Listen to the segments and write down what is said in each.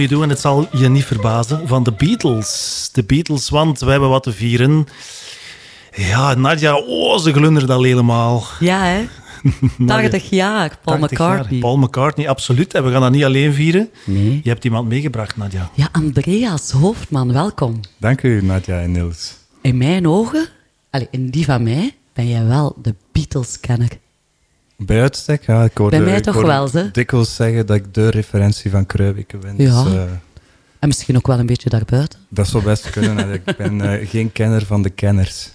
Me Do, en het zal je niet verbazen, van de Beatles. De Beatles, want we hebben wat te vieren. Ja, Nadia, oh, ze glundert al helemaal. Ja, hè? 80 jaar, Paul 80 jaar. McCartney. Paul McCartney, absoluut. En we gaan dat niet alleen vieren. Nee. Je hebt iemand meegebracht, Nadia. Ja, Andreas Hoofdman, welkom. Dank u, Nadja en Niels. In mijn ogen, allez, in die van mij, ben jij wel de Beatles-kenner. Bij uitstek, ja, ik hoorde, Bij mij ik toch wel, ze? dikwijls zeggen dat ik de referentie van Kruijbeke ben. Ja. Dus, eh, En misschien ook wel een beetje daarbuiten. dat zou best kunnen. hè. ik ben eh, geen kenner van de kenners.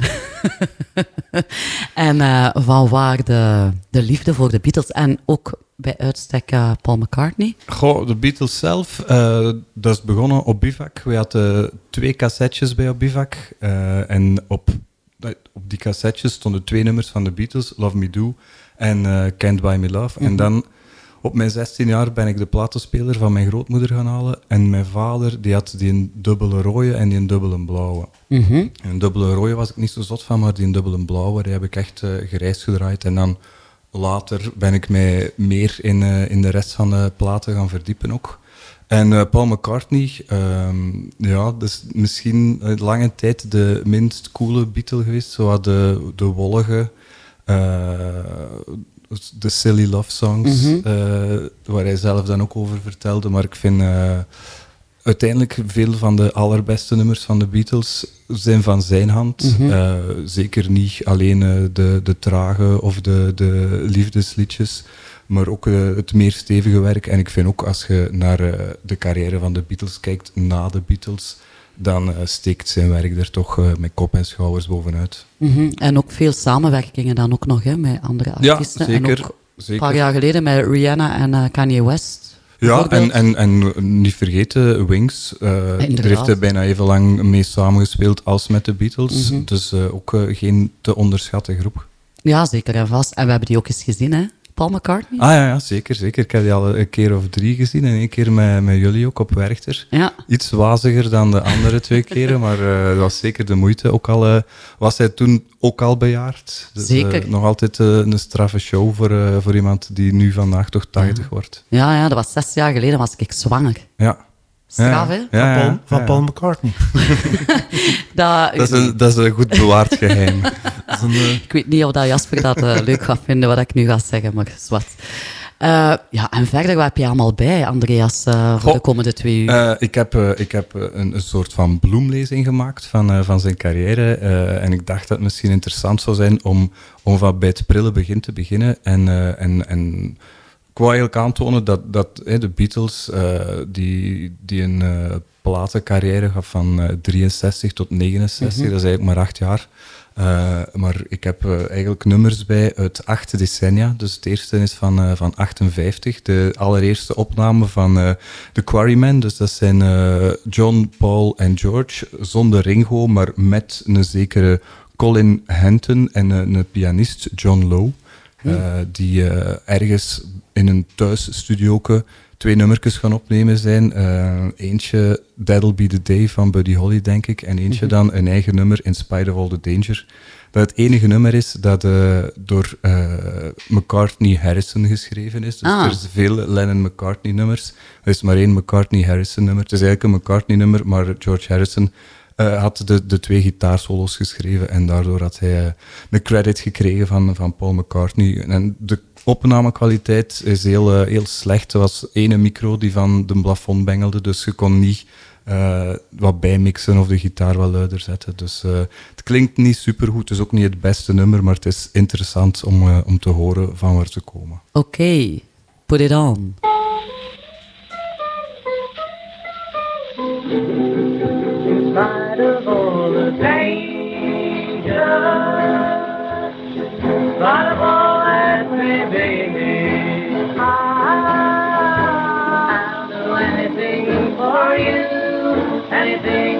En eh, van waar de, de liefde voor de Beatles en ook bij uitstek Paul McCartney. Goh, de Beatles zelf, dat is begonnen op Bivak. We hadden twee cassettes bij op Bivak. en op, op die cassettes stonden twee nummers van de Beatles, Love Me Do en eh, Can't Buy Me Love. En dan, op mijn 16 jaar, ben ik de platenspeler van mijn grootmoeder gaan halen. En mijn vader, die had die een dubbele rode en die een dubbele blauwe. Mhm. En Een dubbele rode was ik niet zo zot van, maar die een dubbele blauwe, die heb ik echt eh gereisd gedraaid. En dan later ben ik mij meer in, eh, in de rest van de platen gaan verdiepen ook. En Paul McCartney, ehm, ja, dat is misschien lange tijd de minst coole Beatle geweest. Zo wat de, de wollige, de silly love songs, Mhm. eh, waar hij zelf dan ook over vertelde. Maar ik vind eh, uiteindelijk veel van de allerbeste nummers van de Beatles zijn van zijn hand. Mhm. Eh, zeker niet alleen eh, de, de trage of de, de liefdesliedjes, maar ook eh, het meer stevige werk. En ik vind ook als je naar eh, de carrière van de Beatles kijkt, na de Beatles, dan eh, steekt zijn werk er toch eh, met kop en schouders bovenuit. Mhm. En ook veel samenwerkingen dan ook nog hè, met andere Ja, artiesten. zeker. En ook een paar jaar geleden met Rihanna en eh, Kanye West. Ja, en, en, en niet vergeten, Wings. daar Inderdaad. heeft hij bijna even lang mee samengespeeld als met de Beatles. Mhm. Dus ook geen te onderschatte groep. Ja, zeker en vast. En we hebben die ook eens gezien, hè? Paul McCartney. Ah ja, ja, zeker, zeker. Ik heb die al een keer of drie gezien en één keer met, met jullie ook op Werchter. Ja. Iets waziger dan de andere twee keren, maar eh, dat was zeker de moeite. Ook al eh, was hij toen ook al bejaard. Dus, eh, Zeker. nog altijd een straffe show voor, voor iemand die nu vandaag toch 80 wordt. Ja, ja, dat was zes jaar geleden, was ik zwanger. Ja. Straf, ja. hè? Ja, Van, ja, Paul, van. Paul McCartney. Dat, Dat is, een, dat is een goed bewaard geheim. Dat is een, eh, Ik weet niet of dat Jasper dat eh, leuk gaat vinden, wat ik nu ga zeggen, maar zwart. Eh, ja, en verder, wat heb je allemaal bij, Andreas, eh, voor Goh, de komende twee uur? Eh, ik heb, eh, ik heb een, een soort van bloemlezing gemaakt van, eh, van zijn carrière. eh, en ik dacht dat het misschien interessant zou zijn om, om van bij het prille begin te beginnen. En, eh, en, en ik wou eigenlijk aantonen dat, dat eh, de Beatles, eh, die, die een eh, platencarrière gaf van eh, 63 tot 69, dat is eigenlijk maar acht jaar. Eh, maar ik heb eh, eigenlijk nummers bij uit acht decennia. Dus het eerste is van, eh, van 58, de allereerste opname van eh The Quarrymen. Dus dat zijn eh, John, Paul en George, zonder Ringo, maar met een zekere Colin Henton en een, een pianist, John Lowe. Eh, die eh, ergens in een thuisstudioke twee nummertjes gaan opnemen zijn. Eh, eentje That'll Be The Day van Buddy Holly, denk ik. En eentje dan een eigen nummer, In Spite of All The Danger. Dat het enige nummer is dat eh, door eh, McCartney Harrison geschreven is. Dus Ah. er zijn veel Lennon-McCartney nummers. Er is maar één McCartney Harrison nummer. Het is eigenlijk een McCartney nummer, maar George Harrison eh, had de, de twee gitaarsolos geschreven en daardoor had hij eh, de credit gekregen van, van Paul McCartney. En de opnamekwaliteit is heel, eh, heel slecht. Er was ene micro die van de plafond bengelde, dus je kon niet wat bijmixen of de gitaar wat luider zetten. Dus het klinkt niet supergoed. Het is ook niet het beste nummer, maar het is interessant om, om te horen van waar ze komen. Oké, put it on. Spite of all the danger, in of all that may be, I'll do anything for you, anything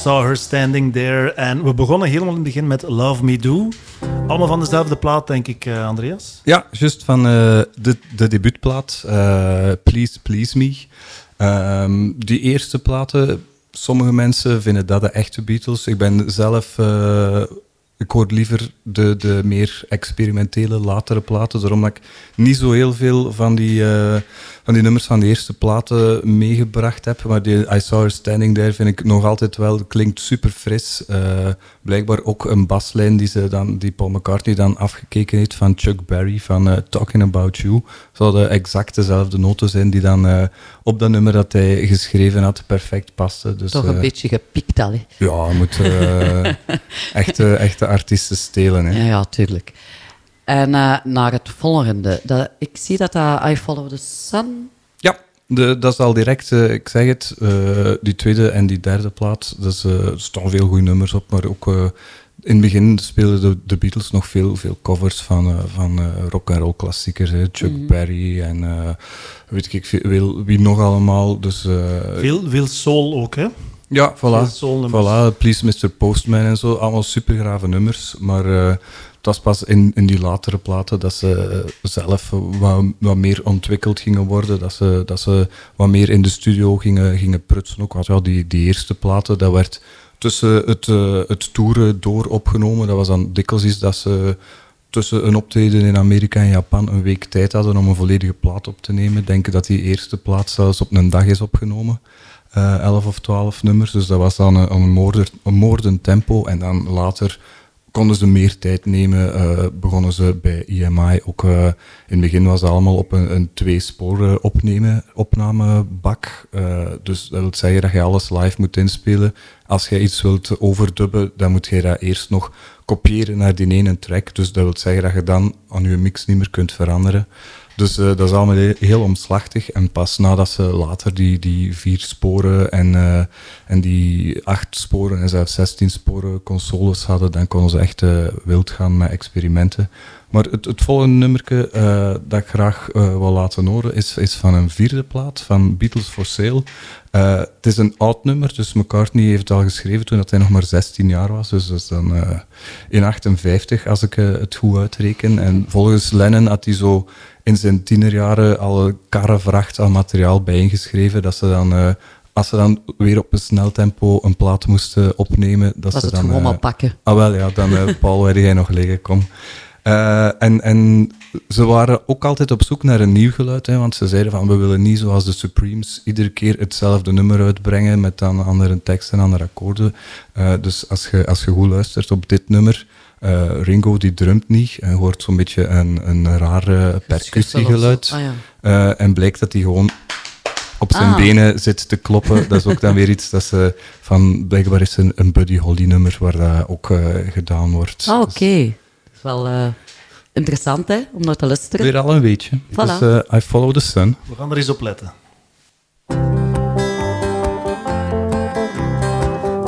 saw her standing there. En we begonnen helemaal in het begin met Love Me Do. Allemaal van dezelfde plaat, denk ik, eh, Andreas. Ja, juist van eh, de, de debuutplaat, eh, Please Please Me. Ehm, die eerste platen, sommige mensen vinden dat de echte Beatles. Ik ben zelf, ik hoor liever de, de meer experimentele, latere platen. Daarom ik niet zo heel veel van die, van die nummers van de eerste platen meegebracht heb. Maar die I Saw Her Standing There vind ik nog altijd wel, klinkt super fris. Eh, blijkbaar ook een baslijn die, ze dan, die Paul McCartney dan afgekeken heeft van Chuck Berry van eh, Talking About You. Zouden exact dezelfde noten zijn die dan eh, op dat nummer dat hij geschreven had perfect pasten. Dus, Toch een beetje gepikt al, hè? Ja, moet echte, echte artiesten stelen. Hè. Ja, ja, tuurlijk. En eh, naar het volgende. Dat, ik zie dat dat I Follow the Sun... Ja, de, dat is al direct, eh, ik zeg het, eh, die tweede en die derde plaat, dus, eh, er staan veel goede nummers op, maar ook eh, in het begin speelden de, de Beatles nog veel, veel covers van, eh, van eh, rock en roll klassiekers, hè. Chuck Berry en eh, weet ik veel, wie nog allemaal. Dus, eh, Veel, veel soul ook, hè? ja, veel voilà. Voilà, Please Mr. Postman en zo. Allemaal supergrave nummers. Maar eh, het was pas in, in die latere platen dat ze eh, zelf wat, meer ontwikkeld gingen worden. Dat ze, dat ze wat meer in de studio gingen, gingen prutsen. Ook, want ja, die, die eerste platen, dat werd tussen het, eh, het toeren door opgenomen. Dat was dan dikwijls iets dat ze tussen een optreden in Amerika en Japan een week tijd hadden om een volledige plaat op te nemen. Denken dat die eerste plaat zelfs op een dag is opgenomen. Eh 11 of 12 nummers. Dus dat was dan een, een, een moordend tempo. En dan later konden ze meer tijd nemen. eh, begonnen ze bij EMI ook. eh, in het begin was het allemaal op een, een twee-sporen opnemen, opnamebak. Eh, dus dat wil zeggen dat je alles live moet inspelen. Als je iets wilt overdubben, dan moet je dat eerst nog kopiëren naar die ene track. Dus dat wil zeggen dat je dan aan je mix niet meer kunt veranderen. Dus eh, dat is allemaal heel, omslachtig. En pas nadat ze later die, die vier sporen en, eh, en die acht sporen en zelfs 16 sporen consoles hadden, dan konden ze echt eh, wild gaan met experimenten. Maar het, het volgende nummerke dat ik graag wil laten horen is, is van een vierde plaat van Beatles for Sale. Het is een oud nummer, dus McCartney heeft het al geschreven toen dat hij nog maar 16 jaar was. Dus dat is dan in 58, als ik het goed uitreken. En volgens Lennon had hij zo in zijn tienerjaren al een karrevracht aan materiaal bijeengeschreven. Dat ze dan, eh, als ze dan weer op een snel tempo een plaat moesten opnemen, dat Was ze het dan... gewoon eh, maar pakken. Ah wel, ja, dan eh, Paul, waar jij nog liggen, kom. En, en ze waren ook altijd op zoek naar een nieuw geluid, hè, want ze zeiden van we willen niet zoals de Supremes iedere keer hetzelfde nummer uitbrengen met dan andere teksten en andere akkoorden. Dus als je, als je goed luistert op dit nummer, eh, Ringo die drumt niet en hoort zo'n beetje een, een raar percussiegeluid. Ah, ja. Eh, en blijkt dat hij gewoon op zijn Ah. benen zit te kloppen. Dat is ook dan weer iets dat ze van... Blijkbaar is een, een Buddy Holly nummer waar dat ook eh, gedaan wordt. Ah, Dus oké. Dat is wel eh, interessant, hè, om naar te luisteren. weer al een beetje. Voilà. Dus eh, I Follow the Sun. We gaan er eens op letten.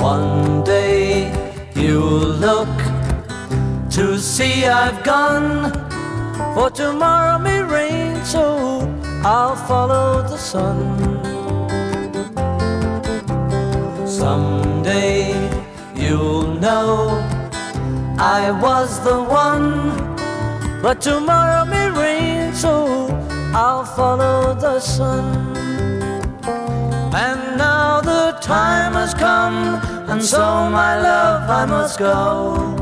One day you'll look to see I've gone, for tomorrow may rain, so I'll follow the sun. Someday you'll know I was the one, but tomorrow may rain, so I'll follow the sun. And now the time has come, and so my love I must go.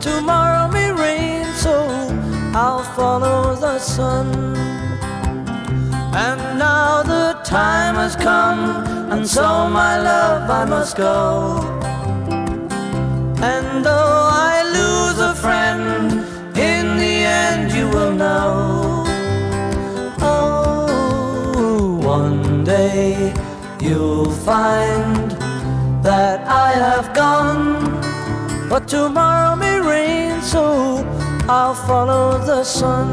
Tomorrow may rain, so I'll follow the sun. And now the time has come, and so my love I must go. And though I lose a friend, in the end you will know. Oh, one day you'll find that I have gone. But tomorrow so I'll follow the sun.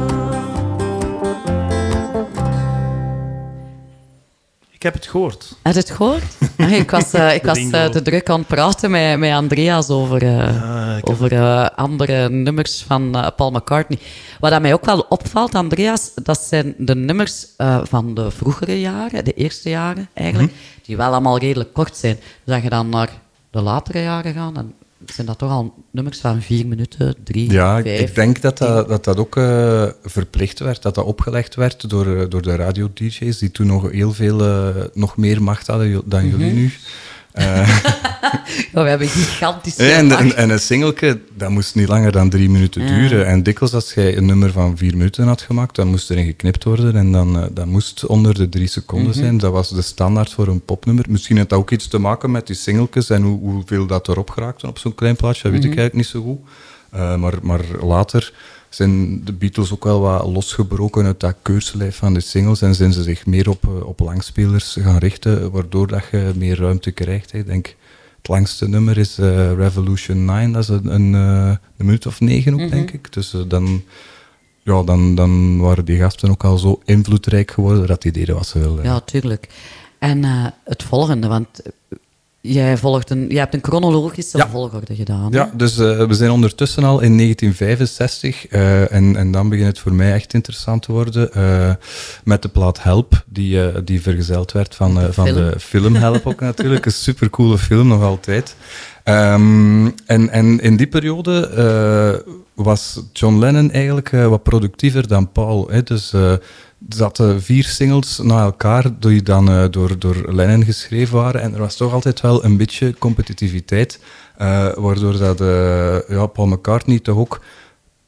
Ik heb het gehoord. Heb je het gehoord? Ah, ik was, eh, ik was eh, te druk aan het praten met, met Andreas over, eh, Ah, over eh, andere nummers van eh, Paul McCartney. Wat dat mij ook wel opvalt, Andreas, dat zijn de nummers eh, van de vroegere jaren, de eerste jaren eigenlijk, Mhm. die wel allemaal redelijk kort zijn. Dus als je dan naar de latere jaren gaat, dan zijn dat toch al nummers van vier minuten, drie, Ja, ik, vijf. ik denk dat dat, dat, dat ook eh, verplicht werd, dat dat opgelegd werd door, eh, door de radio-dj's, die toen nog heel veel, eh, nog meer macht hadden dan jullie Mhm. nu. Eh, Ja, we hebben gigantische en, en, en een singeltje, dat moest niet langer dan drie minuten Ja. duren. En dikwijls als jij een nummer van vier minuten had gemaakt, dan moest erin geknipt worden en dan eh, dat moest onder de drie seconden Mhm. zijn. Dat was de standaard voor een popnummer. Misschien heeft dat ook iets te maken met die singeltjes en hoe, hoeveel dat erop geraakte op zo'n klein plaatje, dat weet Mhm. ik eigenlijk niet zo goed. Eh, maar, maar later zijn de Beatles ook wel wat losgebroken uit dat keurslijf van de singles en zijn ze zich meer op, eh, op langspelers gaan richten, waardoor dat je meer ruimte krijgt. Ik denk, het langste nummer is eh, Revolution 9, dat is een, een, eh, een minuut of negen ook, Mhm. denk ik. Dus dan, ja, dan, dan waren die gasten ook al zo invloedrijk geworden dat die deden wat ze wilden. Ja, tuurlijk. En het volgende, want jij, volgt een, jij hebt een chronologische Ja. volgorde gedaan. hè? Ja, dus eh, we zijn ondertussen al in 1965 eh, en, en dan begint het voor mij echt interessant te worden eh, met de plaat Help, die, die vergezeld werd van, eh, van film. de film Help ook natuurlijk. Een supercoole film nog altijd. Ehm, en, en in die periode was John Lennon eigenlijk wat productiever dan Paul. Hè? Dus zaten vier singles na elkaar die dan eh, door, door Lennon geschreven waren. En er was toch altijd wel een beetje competitiviteit. eh, waardoor dat, eh, ja, Paul McCartney toch ook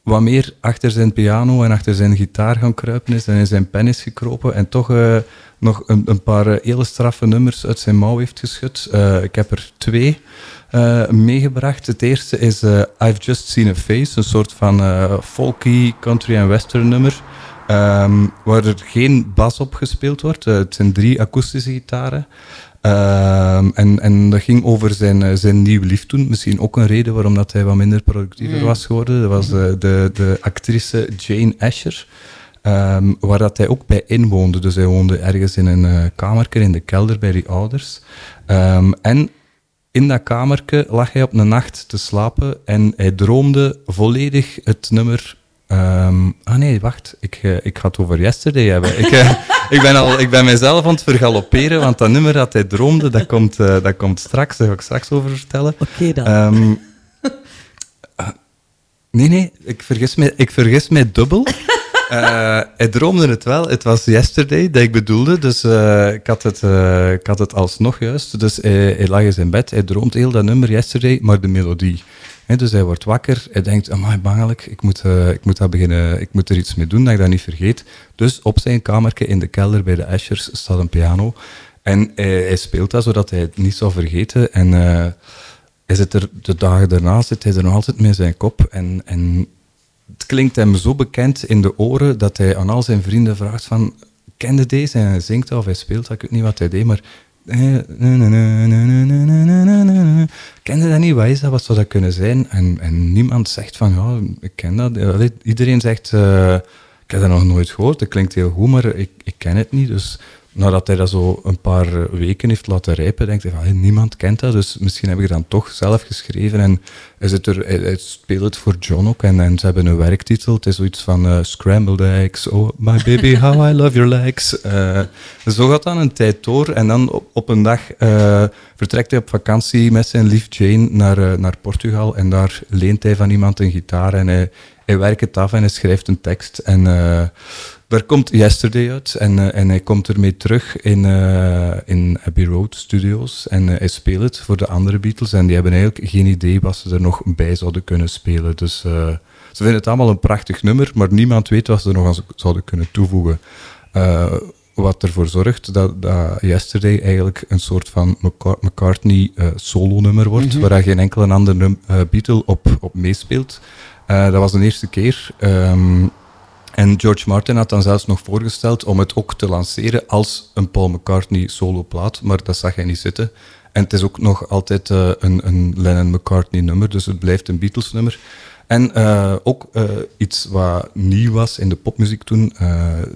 wat meer achter zijn piano en achter zijn gitaar gaan kruipen is en in zijn pen is gekropen en toch nog een, een paar hele straffe nummers uit zijn mouw heeft geschud. Ik heb er twee meegebracht. Het eerste is I've Just Seen a Face, een soort van folky country en western nummer. Ehm, waar er geen bas op gespeeld wordt. Eh, het zijn drie akoestische gitaren. Ehm, en, en dat ging over zijn, eh, zijn nieuw lief toen. Misschien ook een reden waarom dat hij wat minder productiever was geworden. Dat was eh, de, de actrice Jane Asher. ehm, waar dat hij ook bij inwoonde. Dus hij woonde ergens in een kamertje in de kelder bij die ouders. En in dat kamertje lag hij op een nacht te slapen en hij droomde volledig het nummer. Ehm, ah nee, wacht, ik, eh, ik ga het over Yesterday hebben. Ik, eh, ik, ben al, ik ben mezelf aan het vergalopperen, want dat nummer dat hij droomde, dat komt, eh, dat komt straks, daar ga ik straks over vertellen. Oké dan. Ehm, eh, nee, nee, ik vergis mij, ik vergis mij dubbel. Hij droomde het wel. Het was yesterday dat ik bedoelde. Dus ik, had het, ik had het alsnog juist. Dus hij, hij lag in zijn bed. Hij droomt heel dat nummer yesterday, maar de melodie. Dus hij wordt wakker. Hij denkt, amai, bangelijk. Ik moet, eh, ik, moet dat beginnen, ik moet er iets mee doen, dat ik dat niet vergeet. Dus op zijn kamertje in de kelder bij de Ashers staat een piano. En hij, hij speelt dat, zodat hij het niet zou vergeten. En... eh, hij zit er, de dagen daarna zit hij er nog altijd mee zijn kop. En, en het klinkt hem zo bekend in de oren dat hij aan al zijn vrienden vraagt van... Kende deze? En hij zingt dat of hij speelt dat. Ik weet niet wat hij deed, maar... Kende dat niet? Wat is dat? Wat zou dat kunnen zijn? En, niemand zegt van, ja, ik ken dat. Iedereen zegt, eh, ik heb dat nog nooit gehoord. Dat klinkt heel goed, maar ik, ik ken het niet. Dus nadat hij dat zo een paar eh, weken heeft laten rijpen, denkt hij van, hey, niemand kent dat, dus misschien heb ik het dan toch zelf geschreven. En hij, zit er, hij, hij speelt het voor John ook, en, en ze hebben een werktitel. Het is zoiets van eh, Scrambled Eggs, oh my baby, how I love your legs. Eh, zo gaat dan een tijd door, en dan op, op een dag vertrekt hij op vakantie met zijn lief Jane naar, naar Portugal, en daar leent hij van iemand een gitaar, en hij, hij werkt het af en hij schrijft een tekst. En... daar komt Yesterday uit en, eh, en hij komt ermee terug in, eh, in Abbey Road Studios en eh, hij speelt het voor de andere Beatles en die hebben eigenlijk geen idee wat ze er nog bij zouden kunnen spelen. Dus ze vinden het allemaal een prachtig nummer, maar niemand weet wat ze er nog aan zouden kunnen toevoegen. Wat ervoor zorgt dat, dat Yesterday eigenlijk een soort van McCar- McCartney solo-nummer wordt, waar daar geen enkele andere Beatle op, op meespeelt. Dat was de eerste keer. Ehm, en George Martin had dan zelfs nog voorgesteld om het ook te lanceren als een Paul McCartney solo-plaat, maar dat zag hij niet zitten. En het is ook nog altijd eh, een, een Lennon-McCartney nummer, dus het blijft een Beatles nummer. En eh, ook eh, iets wat nieuw was in de popmuziek toen.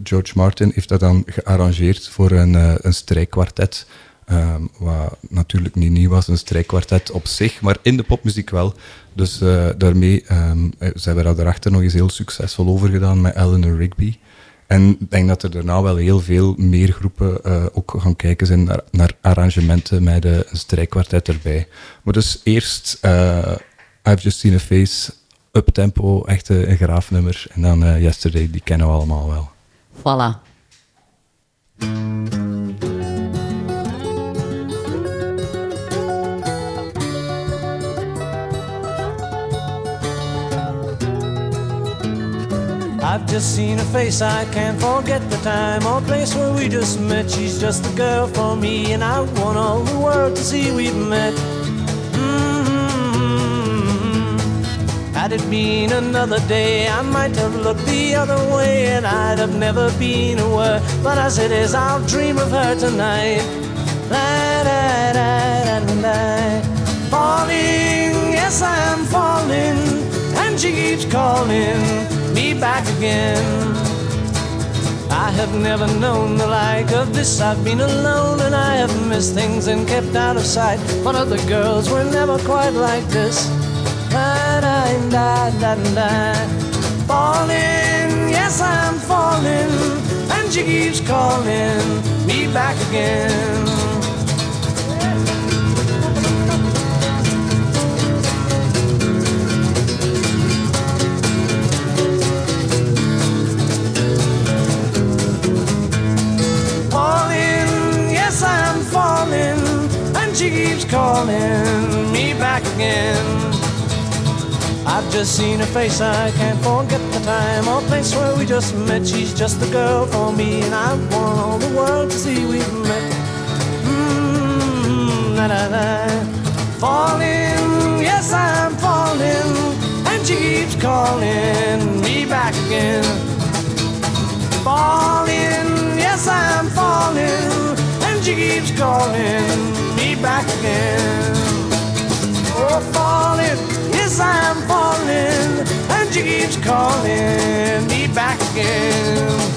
George Martin heeft dat dan gearrangeerd voor een, een strijkkwartet. Ehm, wat natuurlijk niet nieuw was, een strijkkwartet op zich, maar in de popmuziek wel. Dus eh, daarmee eh, ze hebben dat daarachter nog eens heel succesvol over gedaan met Eleanor Rigby. En ik denk dat er daarna wel heel veel meer groepen eh, ook gaan kijken zijn naar, naar arrangementen met eh, een strijkkwartet erbij. Maar dus eerst I've Just Seen a Face, uptempo, echt een, graafnummer. En dan Yesterday, die kennen we allemaal wel. Voilà. I've just seen her face, I can't forget the time or place where we just met. She's just the girl for me, and I want all the world to see we've met. Mm-hmm. Had it been another day, I might have looked the other way, and I'd have never been aware. But as it is, I'll dream of her tonight. La, da, da, da, da. Falling, yes, I am falling, and she keeps calling me back again. I have never known the like of this. I've been alone and I have missed things and kept out of sight. But other girls were never quite like this. Da, da, da, da, da. Falling, yes, I'm falling, and she keeps calling me back again. Keeps calling me back again. I've just seen her face, I can't forget the time or place where we just met. She's just the girl for me, and I want all the world to see we've met. Mm, da, da, da. Falling, yes, I'm falling, and she keeps calling me back again falling, yes I'm falling, and she keeps calling me back again. Oh, falling, yes I'm falling, and she keeps calling me back again.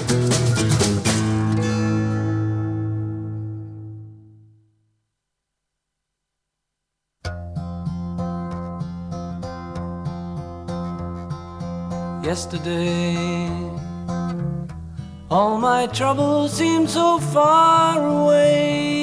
Yesterday all my troubles seem so far away.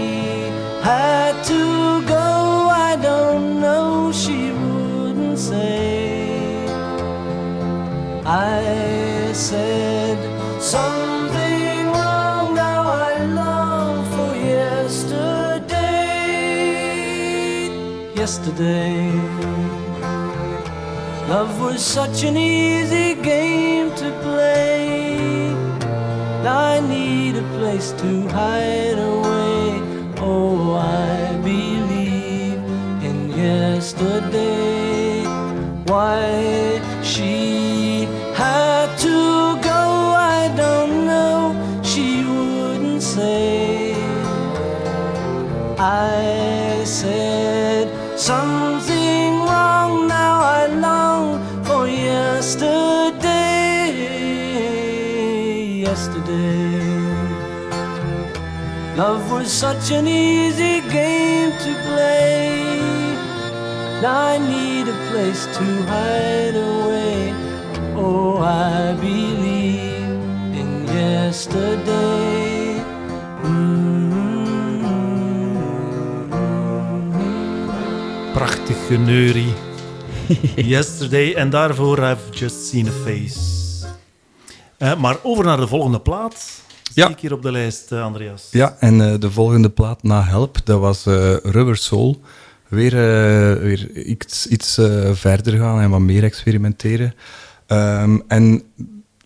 had to go, I don't know. She wouldn't say. I said something wrong. Now I long for yesterday. Yesterday. Love was such an easy game to play. I need a place to hide away. Oh, I believe in yesterday. Why she had to go, I don't know. She wouldn't say. I said something wrong. Now I long for yesterday. Yesterday, Love was such an easy game to play. Now I need a place to hide away. Oh, I believe in yesterday. Mm-hmm. Prachtig geneurie. yesterday, en daarvoor I've just seen a face. Uh, maar over naar de volgende plaat. Zie Ja. ik hier op de lijst, eh, Andreas. Ja, en eh, de volgende plaat na Help, dat was eh, Rubber Soul. Weer, weer iets, iets verder gaan en wat meer experimenteren. Ehm, en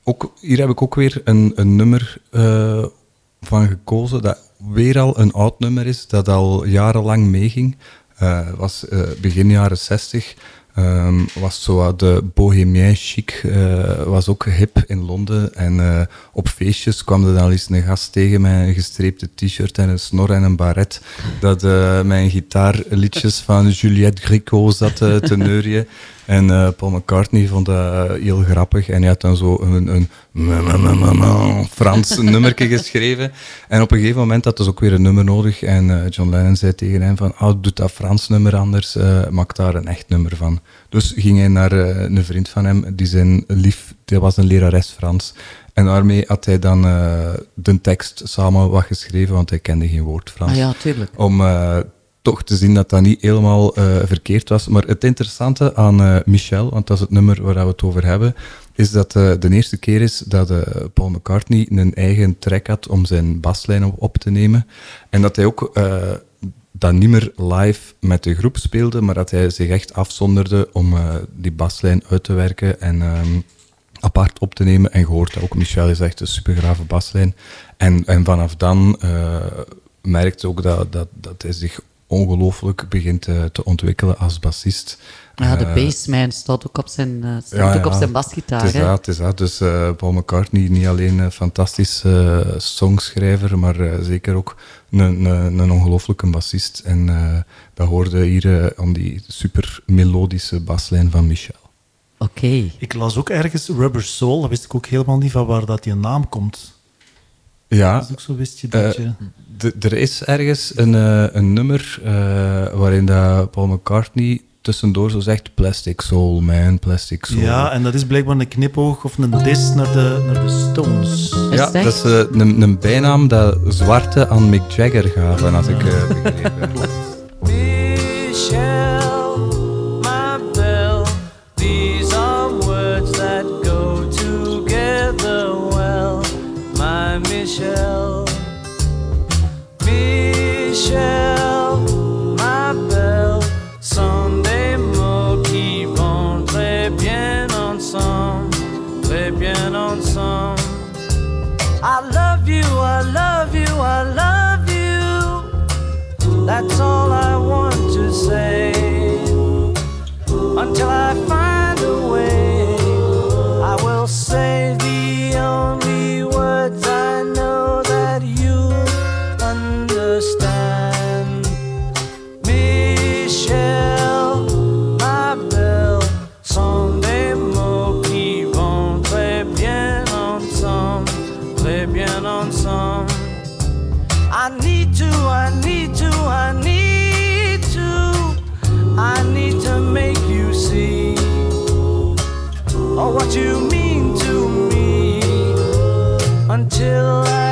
ook, hier heb ik ook weer een, een nummer eh, van gekozen dat weer al een oud nummer is, dat al jarenlang meeging. Eh, was eh, begin jaren 60. Ehm, was zo de bohemien chic, eh, was ook hip in Londen. En eh, op feestjes kwam er dan eens een gast tegen met een gestreepte t-shirt en een snor en een baret. Dat eh mijn gitaarliedjes van Juliette Gricot zat te neurien. En eh, Paul McCartney vond dat eh, heel grappig. En hij had dan zo een, een Frans nummertje geschreven. En op een gegeven moment had dus ook weer een nummer nodig. En eh, John Lennon zei tegen hem van, oh, doe dat Frans nummer anders, eh, maak daar een echt nummer van. Dus ging hij naar een vriend van hem, die zijn lief, die was een lerares Frans. En daarmee had hij dan de tekst samen wat geschreven, want hij kende geen woord Frans Ah ja, tuurlijk. om toch te zien dat dat niet helemaal eh, verkeerd was. Maar het interessante aan eh, Michel, want dat is het nummer waar we het over hebben, is dat eh, de eerste keer is dat Paul McCartney een eigen track had om zijn baslijn op, op te nemen. En dat hij ook dat niet meer live met de groep speelde, maar dat hij zich echt afzonderde om die baslijn uit te werken en ehm, apart op te nemen. En gehoord dat ook Michel is echt een supergrave baslijn. En, en vanaf dan merkte ook dat, dat, dat hij zich ongelooflijk begint eh, te ontwikkelen als bassist. Ja, de Eh, bassman staat ook op zijn, eh, ook op zijn basgitaar. Het is dat, het is dat. Dus eh, Paul McCartney, niet alleen een fantastische songschrijver, maar eh, zeker ook een, een, een ongelooflijke bassist. En eh, dat hoorde hier om die super melodische baslijn van Michel. Oké. Ik las ook ergens Rubber Soul. Dat wist ik ook helemaal niet van waar dat die naam komt. Ja, Dat is ook zo, wist je dat je... Er is ergens een, eh, een nummer eh, waarin dat Paul McCartney tussendoor zo zegt Plastic Soul, man, Plastic Soul. Ja, en dat is blijkbaar een knipoog of een dis naar de, naar de Stones. Ja, dat is eh, een, een bijnaam dat zwarte aan Mick Jagger gaven, als ik eh, begrepen heb. Michelle, Michelle, my belle, Sunday mots qui vont très bien ensemble, très bien ensemble. I love you, I love you, I love you. That's all I want to say. Until I I need to, I need to, I need to, I need to make you see. Oh, what you mean to me. Until I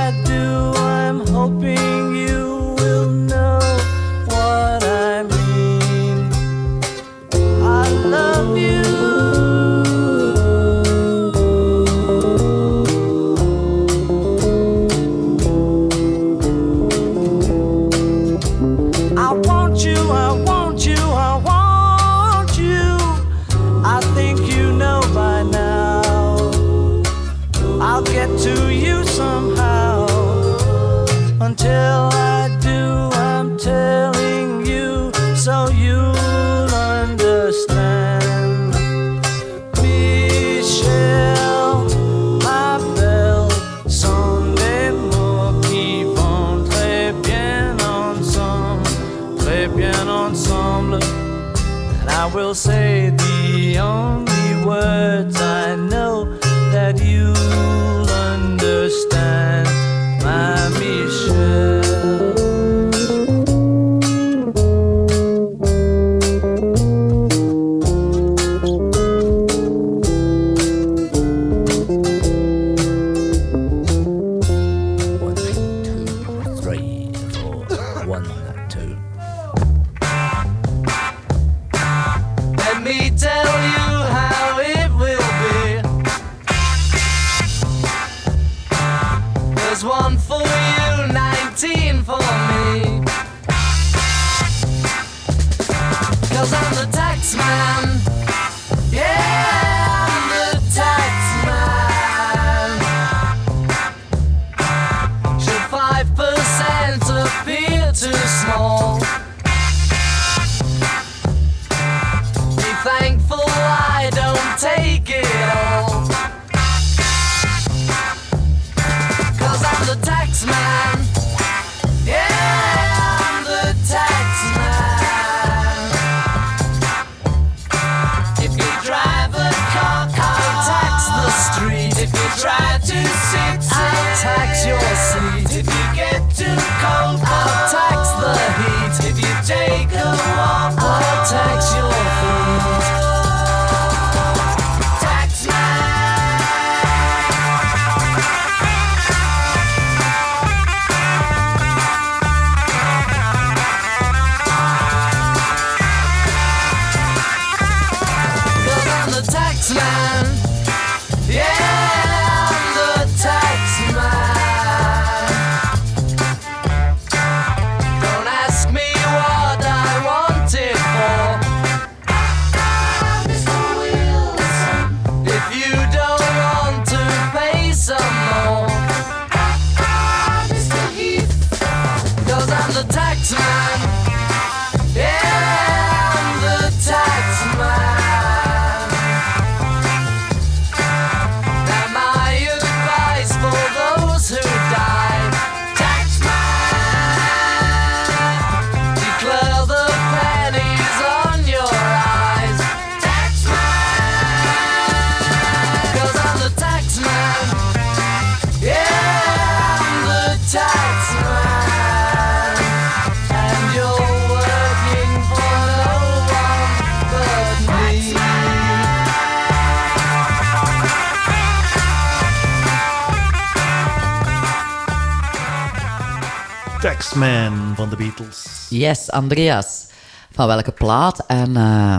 Taxman van de Beatles. Yes, Andreas. Van welke plaat en eh,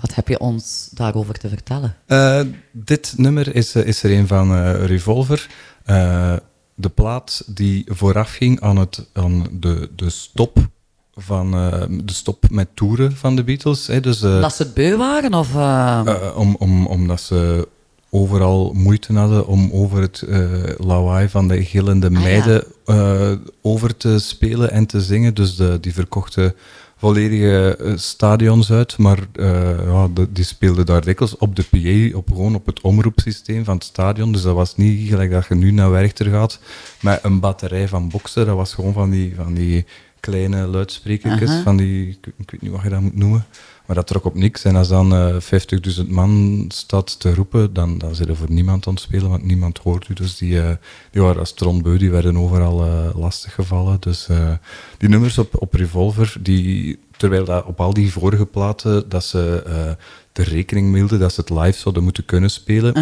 wat heb je ons daarover te vertellen? Eh, dit nummer is, eh, is er een van eh, Revolver. Eh, de plaat die voorafging aan, het, aan de, de stop van eh, de stop met toeren van de Beatles. Hè. Dus, eh, Dat ze het beu waren? Of, eh, eh, om, om, omdat ze overal moeite hadden om over het eh, lawaai van de gillende Ah, ja. meiden eh, over te spelen en te zingen. Dus de, die verkochten volledige eh, stadions uit, maar ja, de- die speelden daar dikwijls op de PA, op, gewoon op het omroepsysteem van het stadion. Dus dat was niet gelijk dat je nu naar Werchter gaat met een batterij van boksen. Dat was gewoon van die, van die kleine luidsprekertjes, Aha. van die, ik, ik weet niet wat je dat moet noemen. Maar dat trok op niks. En als dan eh 50.000 man staat te roepen, dan, dan zijn er voor niemand aan het spelen, want niemand hoort u. Dus die, eh, die waren als trombeu, die werden overal eh lastig gevallen. Dus eh, die nummers op, op Revolver, die, terwijl dat op al die vorige platen, dat ze eh, de rekening hielden dat ze het live zouden moeten kunnen spelen,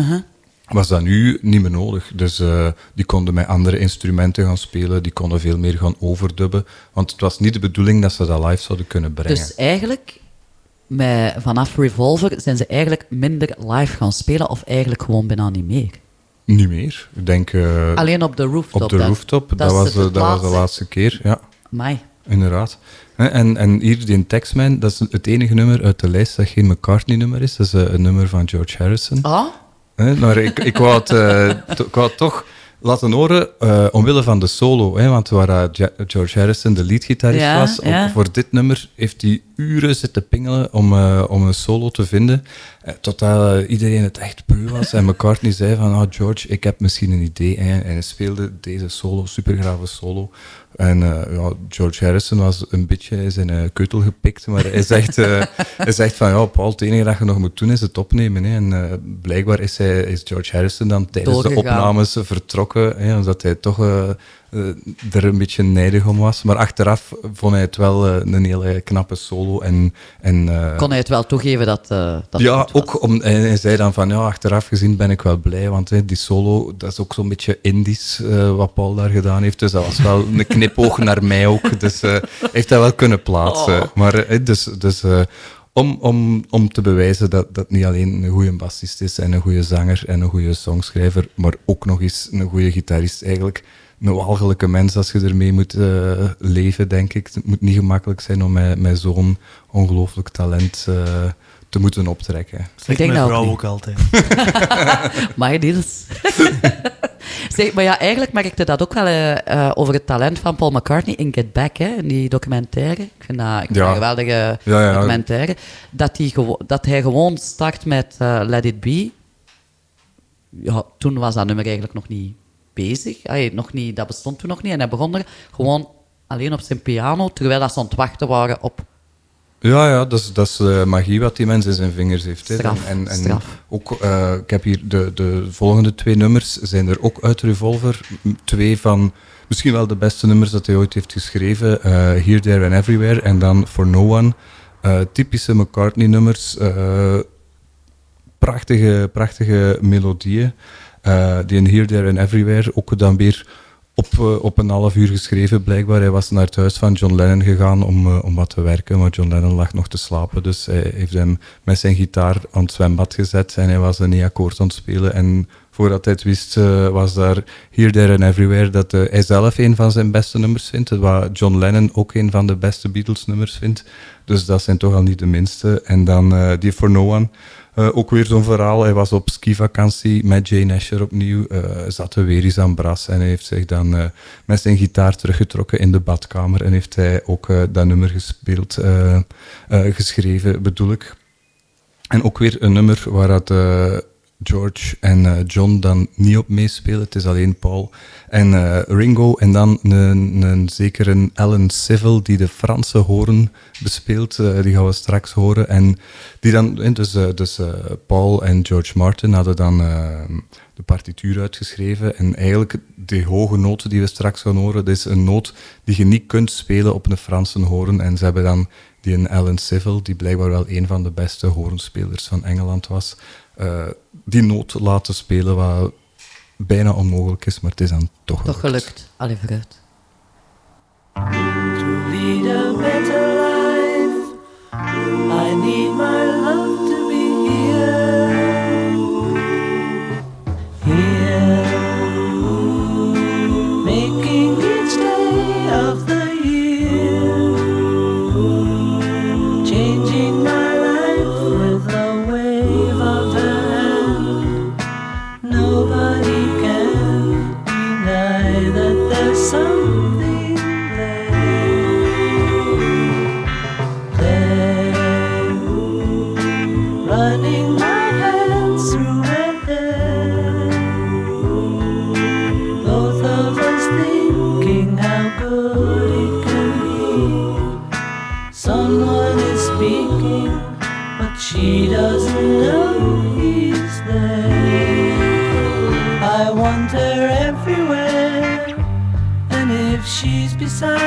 was dat nu niet meer nodig. Dus eh, die konden met andere instrumenten gaan spelen, die konden veel meer gaan overdubben. Want het was niet de bedoeling dat ze dat live zouden kunnen brengen. Dus eigenlijk, met, vanaf Revolver zijn ze eigenlijk minder live gaan spelen of eigenlijk gewoon bijna niet meer. Niet meer. Ik denk eh, Alleen op de rooftop. op de dat- rooftop. Dat, was, de- dat was de laatste. keer, ja, Amai. inderdaad. En, en hier, die Taxman, dat is het enige nummer uit de lijst dat geen McCartney-nummer is. Dat is eh, een nummer van George Harrison. Ah, maar ik, ik, wou het, eh, to- ik wou het toch laten horen, omwille van de solo. Hè, want waar George Harrison de leadgitarist Ja, was, op- ja. voor dit nummer heeft hij uren zitten pingelen om, eh, om een solo te vinden. Eh, totdat eh, iedereen het echt beu was. En McCartney zei van, ah George, ik heb misschien een idee. En, en hij speelde deze solo, supergrave solo. En ja, George Harrison was een beetje in zijn keutel gepikt, maar hij zegt, hij zegt van, ja Paul, het enige dat je nog moet doen is het opnemen. Hè. En blijkbaar is, hij, is George Harrison dan tijdens de opnames vertrokken, hè, omdat hij toch er een beetje nijdig om was. Maar achteraf vond hij het wel eh, een hele knappe solo. En, en, eh, kon hij het wel toegeven dat, eh dat ja, ook om, en hij zei dan van ja, achteraf gezien ben ik wel blij, want hè, die solo, dat is ook zo'n beetje Indisch eh, wat Paul daar gedaan heeft. Dus dat was wel een knipoog naar mij ook. Dus eh, hij heeft dat wel kunnen plaatsen. Oh. Maar eh, dus, dus eh, om, om, om te bewijzen dat dat niet alleen een goede bassist is en een goede zanger en een goede songschrijver, maar ook nog eens een goede gitarist eigenlijk. Een walgelijke mens als je ermee moet eh, leven, denk ik. Het moet niet gemakkelijk zijn om met, met zo'n ongelooflijk talent eh, te moeten optrekken. Zegt denk mijn vrouw ook altijd. Maar Niels. zeg, maar ja, eigenlijk merkte dat ook wel eh, over het talent van Paul McCartney in Get Back, hè, in die documentaire. Ik vind dat, ik Ja. een geweldige Ja, ja. documentaire. Dat, die gewo- dat hij gewoon start met eh, Let It Be. Ja, toen was dat nummer eigenlijk nog niet bezig. Nog niet, dat bestond toen nog niet. En hij begon er gewoon alleen op zijn piano, terwijl dat ze aan het wachten waren op... Ja, ja, dat is, dat is de magie wat die mens in zijn vingers heeft. Straf, en, en straf. ook, eh, ik heb hier de, de volgende twee nummers, zijn er ook uit Revolver. Twee van misschien wel de beste nummers dat hij ooit heeft geschreven. eh, Here, There and Everywhere en dan For No One. Eh, typische McCartney-nummers. eh, prachtige, prachtige melodieën. Eh, die in Here, There and Everywhere ook dan weer op, eh, op een half uur geschreven, blijkbaar. Hij was naar het huis van John Lennon gegaan om, eh, om wat te werken, maar John Lennon lag nog te slapen. Dus hij heeft hem met zijn gitaar aan het zwembad gezet en hij was een E-akkoord aan het spelen. En voordat hij het wist, was daar Here, There and Everywhere, dat hij zelf een van zijn beste nummers vindt, wat John Lennon ook een van de beste Beatles-nummers vindt. Dus dat zijn toch al niet de minste. En dan die For No One. Eh, ook weer zo'n verhaal. Hij was op skivakantie met Jane Asher opnieuw. eh zat er weer eens aan bras. En hij heeft zich dan eh, met zijn gitaar teruggetrokken in de badkamer. En heeft hij ook dat nummer gespeeld, geschreven, bedoel ik. En ook weer een nummer waar eh, George en eh, John dan niet op meespelen. Het is alleen Paul en eh, Ringo. En dan een, een zekere Alan Civil die de Franse horen bespeelt. Eh, die gaan we straks horen. En die dan, dus, dus Paul en George Martin hadden dan eh, de partituur uitgeschreven. En eigenlijk die hoge noten die we straks gaan horen, dat is een noot die je niet kunt spelen op een Franse horen. En ze hebben dan die een Alan Civil, die blijkbaar wel een van de beste horenspelers van Engeland was, die noot laten spelen, wat bijna onmogelijk is, maar het is dan toch Toch gelukt. Allee, vooruit. lead a better life. I need she's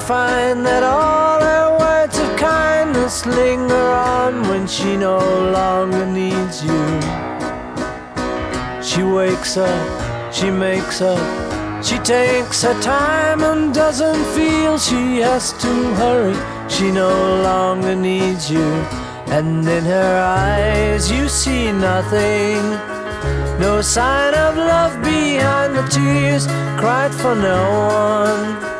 find that all her words of kindness linger on when she no longer needs you. She wakes up, she makes up, she takes her time and doesn't feel she has to hurry. She no longer needs you, and in her eyes you see nothing. No sign of love behind the tears cried for no one.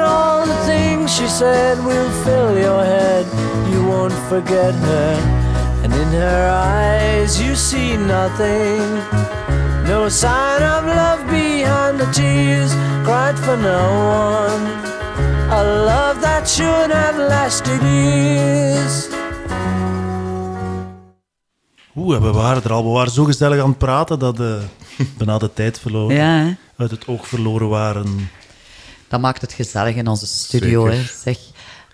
said will fill your head. You won't forget her, and in her eyes you see nothing. No sign of love behind the tears cried for no one. A love that should have lasted years. Oeh, we waren er al. We waren zo gezellig aan het praten dat eh bijna de tijd verloren, Ja, hè? uit het oog verloren waren. Dat maakt het gezellig in onze studio, hè, zeg.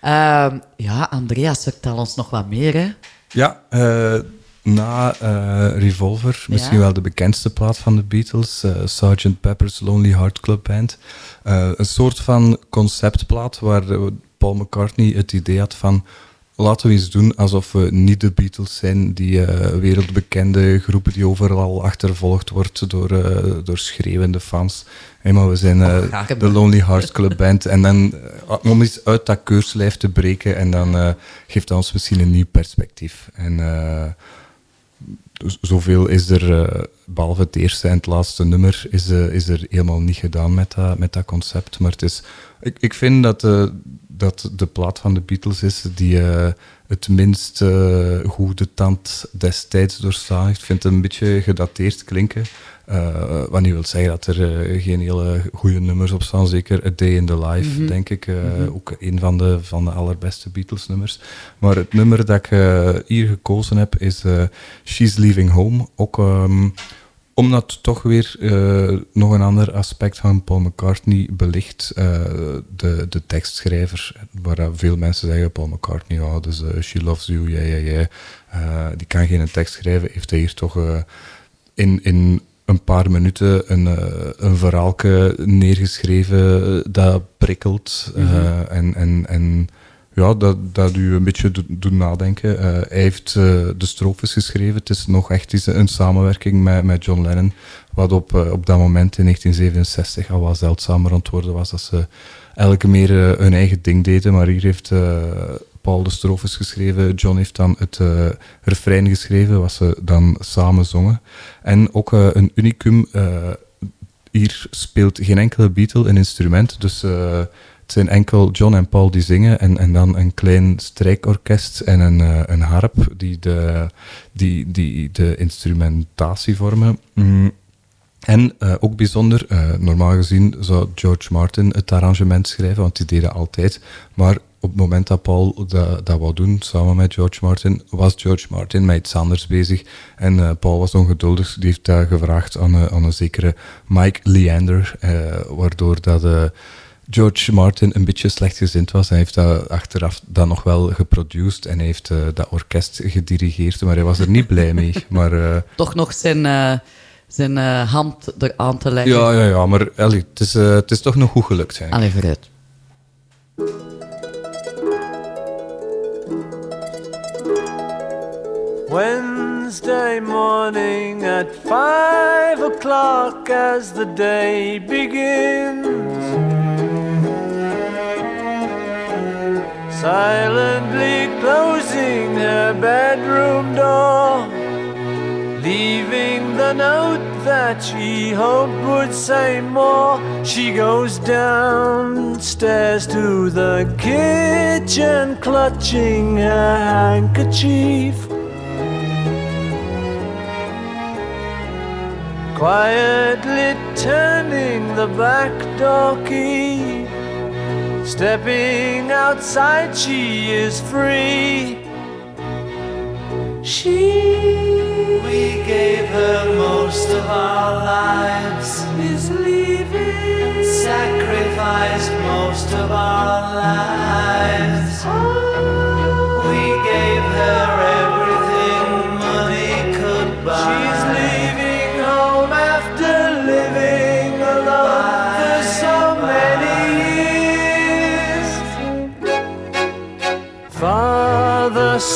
Ehm, ja, Andreas, vertel ons nog wat meer, hè? Ja, eh, na eh, Revolver, misschien Ja. wel de bekendste plaat van de Beatles, eh Sgt. Pepper's Lonely Heart Club Band. Een soort van conceptplaat waar Paul McCartney het idee had van laten we eens doen alsof we niet de Beatles zijn, die wereldbekende groep die overal achtervolgd wordt door, eh, door schreeuwende fans. Hey, maar we zijn eh, Och, arme. de Lonely Hearts Club Band. En dan eh, om eens uit dat keurslijf te breken en dan eh, geeft dat ons misschien een nieuw perspectief. En eh, z- zoveel is er, eh, behalve het eerste en het laatste nummer, is, eh, is er helemaal niet gedaan met dat, met dat concept. Maar het is, ik, ik vind dat, eh, dat de plaat van de Beatles is die eh, het minst eh goed de tand destijds doorstaan heeft. Ik vind het een beetje gedateerd klinken. Eh, wat niet wil zeggen dat er eh, geen hele goede nummers op staan. Zeker A Day in the Life, denk ik. eh, Ook een van de, van de allerbeste Beatles-nummers. Maar het nummer dat ik hier gekozen heb is She's Leaving Home. Ook ehm, omdat toch weer nog een ander aspect van Paul McCartney belicht. de, de tekstschrijver, waar veel mensen zeggen, Paul McCartney, ja, dus She Loves You, ja, ja, ja. Die kan geen tekst schrijven, heeft hij hier toch in, in een paar minuten een, eh een verhaalke neergeschreven eh, dat prikkelt. eh, en, en, en ja, dat, dat u een beetje do- doet nadenken. Hij heeft de strofes geschreven. Het is nog echt eens een samenwerking met, met John Lennon. Wat op, op dat moment in 1967 al wat zeldzamer aan het worden was. Dat ze elke meer hun eigen ding deden. Maar hier heeft Paul de strofes geschreven. John heeft dan het eh, refrein geschreven, wat ze dan samen zongen. En ook eh, een unicum. eh, hier speelt geen enkele Beatle een instrument. Dus het zijn enkel John en Paul die zingen. En, en dan een klein strijkorkest en een, een harp die de, die, die de instrumentatie vormen. Mm. En ook bijzonder, normaal gezien zou George Martin het arrangement schrijven, want die deed dat altijd. Maar op het moment dat Paul dat, dat wou doen, samen met George Martin, was George Martin met iets anders bezig. En eh, Paul was ongeduldig, die heeft dat gevraagd aan, een- aan een zekere Mike Leander, eh, waardoor dat... eh, George Martin een beetje slechtgezind was. Hij heeft dat achteraf dan nog wel geproduceerd en hij heeft eh, dat orkest gedirigeerd, maar hij was er niet blij mee. Maar eh, Toch nog zijn, eh, zijn eh, hand eraan te leggen. Ja, ja, ja, maar allee, het, is, eh, het is toch nog goed gelukt. Allee, vooruit. Wednesday morning at five o'clock as the day begins. Silently closing her bedroom door, leaving the note that she hoped would say more. She goes downstairs to the kitchen, clutching her handkerchief. Quietly turning the back door key. Stepping outside, she is free. She we gave her most of our lives is leaving. Sacrificed most of our lives. Oh. We gave her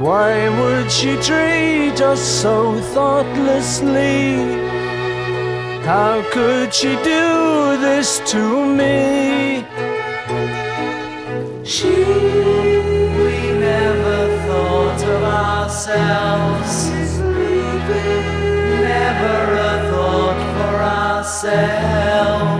Why would she treat us so thoughtlessly? How could she do this to me? She, we never thought of ourselves. Never a thought for ourselves.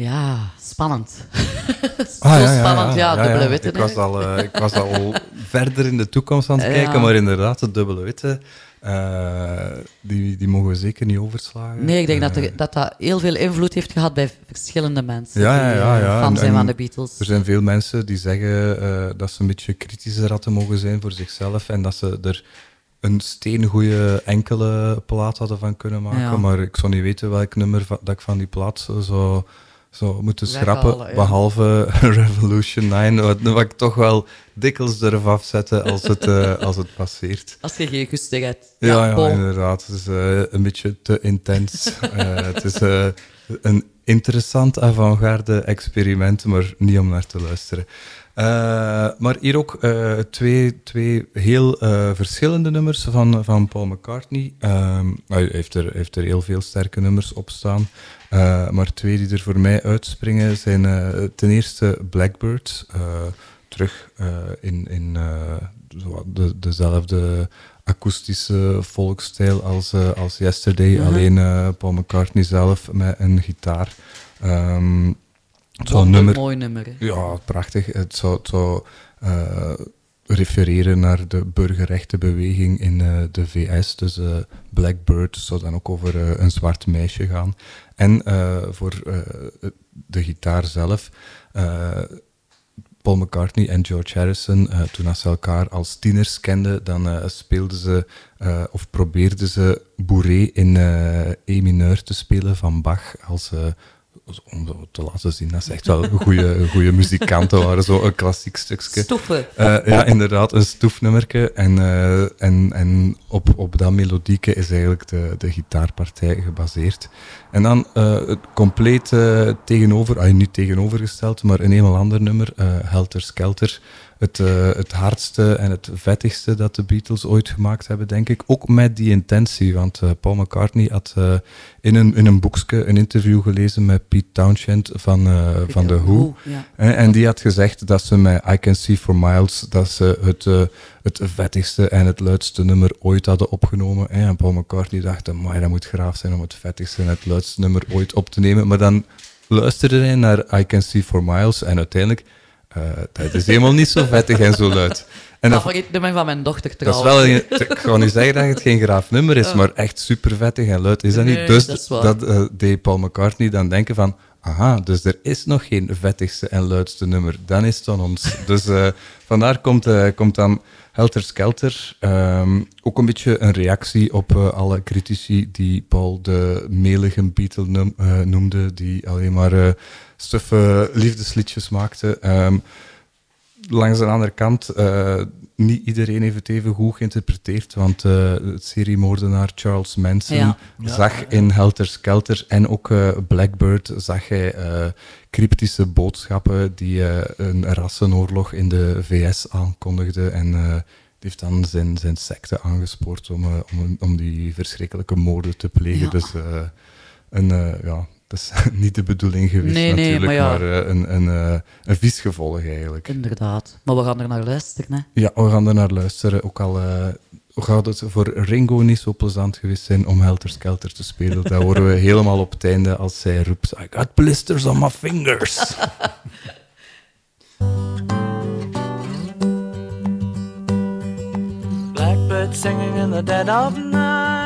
Ja, spannend. Ah, Zo spannend, ja, dubbele witte. Ik was, al, eh, ik was al verder in de toekomst aan het Ja. kijken, maar inderdaad, de dubbele witte, eh, die, die mogen we zeker niet overslagen. Nee, ik denk dat, Eh, er- dat dat heel veel invloed heeft gehad bij verschillende mensen Ja, ja, die ja, ja. fan En- zijn van de Beatles. Er zijn veel mensen die zeggen dat ze een beetje kritischer hadden mogen zijn voor zichzelf en dat ze er een steengoede enkele plaat hadden van kunnen maken. Ja. Maar ik zou niet weten welk nummer dat ik van die plaat zou, zou moeten Weghalen, schrappen, ja. behalve Revolution 9, wat, wat ik toch wel dikwijls durf afzetten als het, eh, als het passeert. Als je geen gusting hebt. Ja, ja, bon. inderdaad. Het is eh, een beetje te intens. Eh, het is een interessant avant-garde experiment, maar niet om naar te luisteren. Maar hier ook twee, twee heel verschillende nummers van, van Paul McCartney. Ehm, hij heeft er, heeft er heel veel sterke nummers op staan. Eh, maar twee die er voor mij uitspringen zijn eh, ten eerste Blackbird. eh, terug in, in de, dezelfde akoestische volkstijl als, als Yesterday. Mhm. Alleen Paul McCartney zelf met een gitaar. Het zou een nummer, mooi nummer. hè. ja, prachtig. Het zou, het zou refereren naar de burgerrechtenbeweging in eh, de VS. Dus eh, Blackbird zou dan ook over eh, een zwart meisje gaan. En voor de gitaar zelf. Paul McCartney en George Harrison, toen ze elkaar als tieners kenden, dan speelden ze, of probeerden ze Bourrée in E mineur te spelen van Bach als... om te laten zien dat ze echt wel goede, goede muzikanten waren, zo een klassiek stukje. Stoepen. Eh, ja, inderdaad, een stoefnummerke. En, eh, en, en op, op dat melodieke is eigenlijk de, de gitaarpartij gebaseerd. En dan eh, het compleet tegenover, ah, niet tegenovergesteld, maar een helemaal ander nummer, eh, Helter Skelter. Het, eh, het hardste en het vettigste dat de Beatles ooit gemaakt hebben, denk ik. Ook met die intentie, want Paul McCartney had in, een, in een boekje een interview gelezen met Pete Townshend van, van The Who. Ja. En, en die had gezegd dat ze met I Can See For Miles dat ze het, het vettigste en het luidste nummer ooit hadden opgenomen. En Paul McCartney dacht, maar dat moet graaf zijn om het vettigste en het luidste nummer ooit op te nemen. Maar dan luisterde hij naar I Can See For Miles en uiteindelijk, eh dat is helemaal niet zo vettig en zo luid. En dat, Favoriet nummer van mijn dochter dat is trouwens. wel, ik ga niet zeggen dat het geen graaf nummer is, maar echt super vettig en luid is dat Nee, niet. Dus dat eh, deed Paul McCartney dan denken van, aha, dus er is nog geen vettigste en luidste nummer. Dan is het aan ons. dus eh, vandaar komt, eh, komt dan Helter Skelter. Ehm, ook een beetje een reactie op eh, alle critici die Paul de melige Beatle noem- noemde, die alleen maar stuffe liefdesliedjes maakte. Ehm, langs de andere kant, eh, niet iedereen heeft het even goed geïnterpreteerd, want eh het seriemoordenaar Charles Manson Ja. zag in Helter Skelter en ook eh, Blackbird zag hij eh, cryptische boodschappen die eh, een rassenoorlog in de VS aankondigden en eh, die heeft dan zijn, zijn secte aangespoord om, om, om die verschrikkelijke moorden te plegen. Ja. Dus eh, een, eh, ja, dat is niet de bedoeling geweest Nee, nee, natuurlijk, maar maar, ja. eh, een, een, eh, een vies gevolg eigenlijk. Inderdaad. Maar we gaan er naar luisteren, hè. Ja, we gaan er naar luisteren. Ook al eh, gaat het voor Ringo niet zo plezant geweest zijn om Helter Skelter te spelen. Dat horen we helemaal op het einde als zij roept: I got blisters on my fingers. Blackbird singing in the dead of night.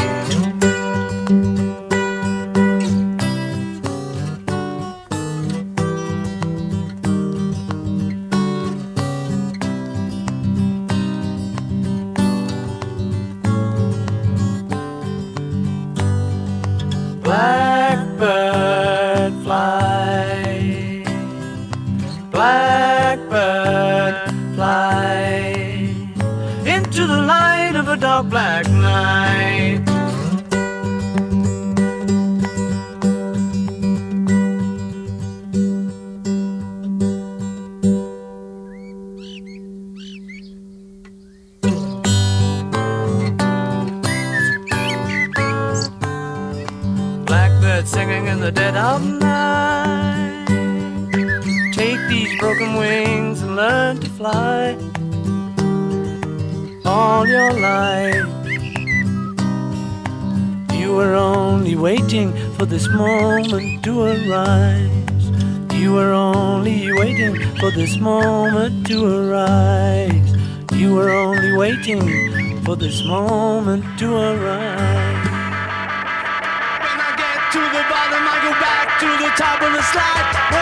Black night. Blackbird singing in the dead of night. Take these broken wings and learn to fly. All your life, you were only waiting for this moment to arise. You were only waiting for this moment to arise. You were only waiting for this moment to arise. When I get to the bottom, I go back to the top of the slide.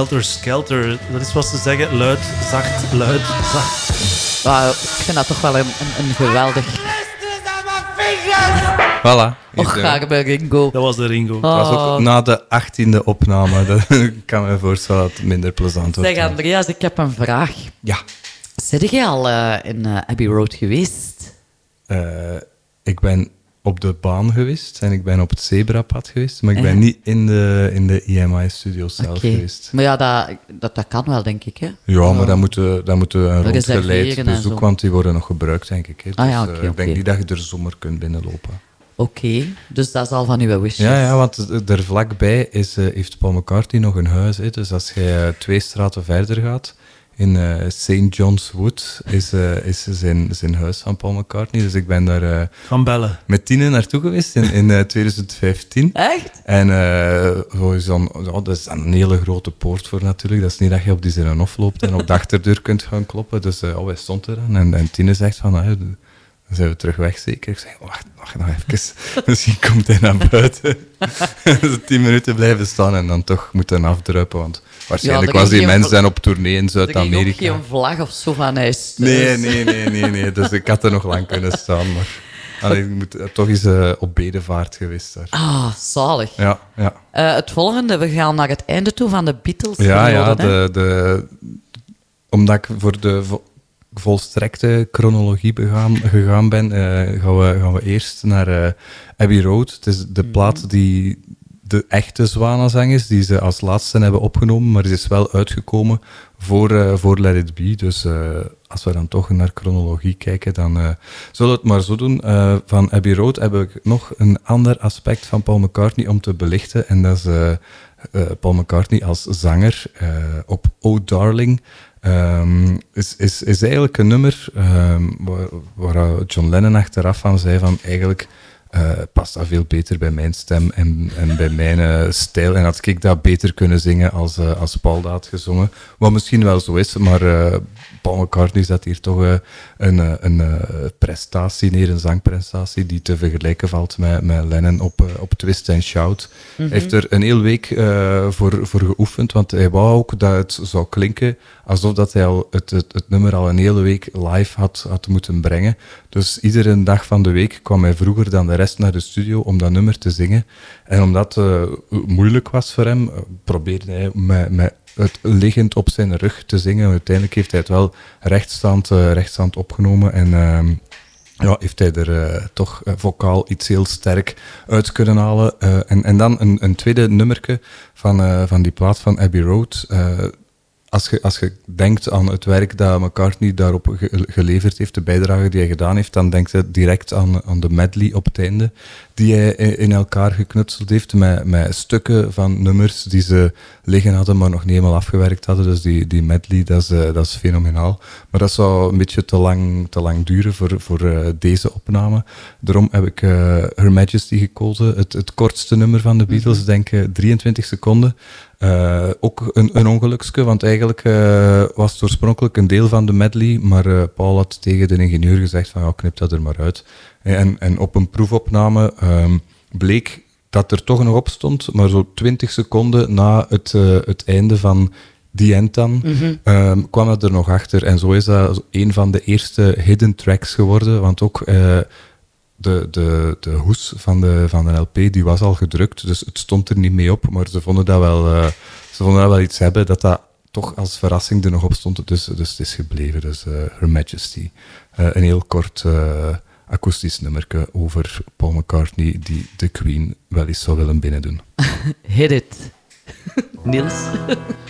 Helter Skelter, dat is wat ze zeggen. Luid, zacht, luid, zacht. Maar ik vind dat toch wel een, een, een geweldig... Voilà. Och, graag bij Ringo. Dat was de Ringo. Oh. Dat was ook na de achttiende opname. Dat ik kan me voorstellen dat het minder plezant wordt. Zeg Andreas, ik heb een vraag. Ja. Zit jij al eh, in eh, Abbey Road geweest? Eh, ik ben op de baan geweest en ik ben op het zebrapad geweest, maar ik ben niet in de, in de EMI-studio zelf geweest. Maar ja, dat, dat, dat kan wel, denk ik. Hè? Ja, maar dan moeten dan moeten we een Reserveren rondgeleid bezoek, zo. want die worden nog gebruikt, denk ik. Hè. Ah ja, Dus, eh, Ik denk niet dat je er zomaar kunt binnenlopen. Oké, dus dat is al van uw wishes. Ja, ja, want er vlakbij is, eh, heeft Paul McCartney nog een huis. Hè. Dus als je eh, twee straten verder gaat, in eh, St. John's Wood, is, eh, is zijn, zijn huis van Paul McCartney. Dus ik ben daar eh, Gaan bellen. met Tine naartoe geweest in, in eh, 2015. Echt? En eh, zo is dan, ja, dat is dan een hele grote poort voor natuurlijk. Dat is niet dat je op die zin of loopt en op de achterdeur kunt gaan kloppen. Dus eh, oh, wij stond er dan. En, en Tine zegt van, ah, dan zijn we terug weg zeker. Ik zeg, wacht, wacht nog even. Misschien komt hij naar buiten. dus tien minuten blijven staan en dan toch moeten afdruipen. Want waarschijnlijk was die mens dan op tournee in Er ging ook Zuid-Amerika. geen vlag of zo van huis. Nee, nee, nee, nee, nee. Dus ik had er nog lang kunnen staan. Maar allee, ik moet toch eens eh, op bedevaart geweest daar. Ah, zalig. Ja, ja. Eh, het volgende, we gaan naar het einde toe van de Beatles. Ja, ja de, de, omdat ik voor de vo- volstrekte chronologie begaan, gegaan ben, eh, gaan, we, gaan we eerst naar Abbey Road. Het is de plaat die de echte Zwanenzangers, die ze als laatste hebben opgenomen, maar die is wel uitgekomen voor, eh, voor Let It Be. Dus eh, als we dan toch naar chronologie kijken, dan eh, zullen we het maar zo doen. Van Abbey Road heb ik nog een ander aspect van Paul McCartney om te belichten. En dat is Paul McCartney als zanger op Oh Darling. Ehm, is, is, is eigenlijk een nummer ehm, waar, waar John Lennon achteraf van zei van eigenlijk eh, past dat veel beter bij mijn stem en, en bij mijn eh, stijl. En had ik dat beter kunnen zingen als, eh, als Paul dat had gezongen. Wat misschien wel zo is, maar Paul McCartney zet hier toch een, een prestatie neer, een zangprestatie, die te vergelijken valt met, met Lennon op, op Twist and Shout. Hij heeft er een heel week voor, voor geoefend, want hij wou ook dat het zou klinken alsof dat hij al het, het, het nummer al een hele week live had, had moeten brengen. Dus iedere dag van de week kwam hij vroeger dan de naar de studio om dat nummer te zingen. En omdat het eh, moeilijk was voor hem, eh, probeerde hij met, met het liggend op zijn rug te zingen. Uiteindelijk heeft hij het wel rechtstaand, eh, rechtstaand opgenomen en... ehm, ja, heeft hij er toch vocaal iets heel sterk uit kunnen halen. En, en dan een, een tweede nummerke van, van die plaat van Abbey Road. Als, je, als je denkt aan het werk dat McCartney daarop ge- geleverd heeft, de bijdrage die hij gedaan heeft, dan denkt je direct aan, aan de medley op het einde, die hij in elkaar geknutseld heeft met, met stukken van nummers die ze liggen hadden, maar nog niet helemaal afgewerkt hadden. Dus die, die medley, dat is, eh, dat is fenomenaal. Maar dat zou een beetje te lang, te lang duren voor, voor eh, deze opname. Daarom heb ik eh, Her Majesty gekozen, het, het kortste nummer van de Beatles, denk ik 23 seconden. Eh, ook een, een ongelukske, want eigenlijk eh, was het oorspronkelijk een deel van de medley, maar eh, Paul had tegen de ingenieur gezegd van ja, knip dat er maar uit. En, en op een proefopname ehm, bleek dat er toch nog op stond, maar zo 20 seconden na het, het einde van die end dan, ehm, kwam dat er nog achter. En zo is dat een van de eerste hidden tracks geworden, want ook... de, de, de hoes van de, van de LP die was al gedrukt, dus het stond er niet mee op. Maar ze vonden dat wel, eh, ze vonden dat wel iets hebben dat dat toch als verrassing er nog op stond. Dus, dus het is gebleven. Dus eh, Her Majesty. Eh, een heel kort eh, akoestisch nummerke over Paul McCartney die de Queen wel eens zou willen binnendoen. Hit it. Niels.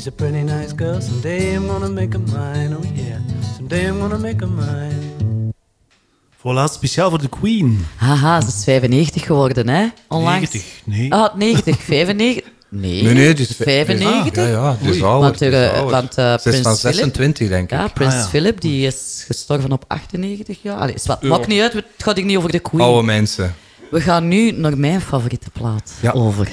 Majesty's a pretty nice girl. Someday I'm gonna make her mine. Oh yeah, someday I'm gonna make her mine. Voilà, speciaal voor de Queen. Haha, ze is 95 geworden, hè? Onlangs. 90, nee. Ah, 90, 95. Nee, Nee, nee, is 95. Ja, ja, Oei. ouder. Want, eh, ouder. want, Ze is Prins van Philip- 26, denk ik. Ja, Prins Ah, ja. Philip die is gestorven op 98 jaar. Allee, is wat, maakt niet uit, het gaat niet over de Queen. Oude mensen. We gaan nu naar mijn favoriete plaat Ja. over.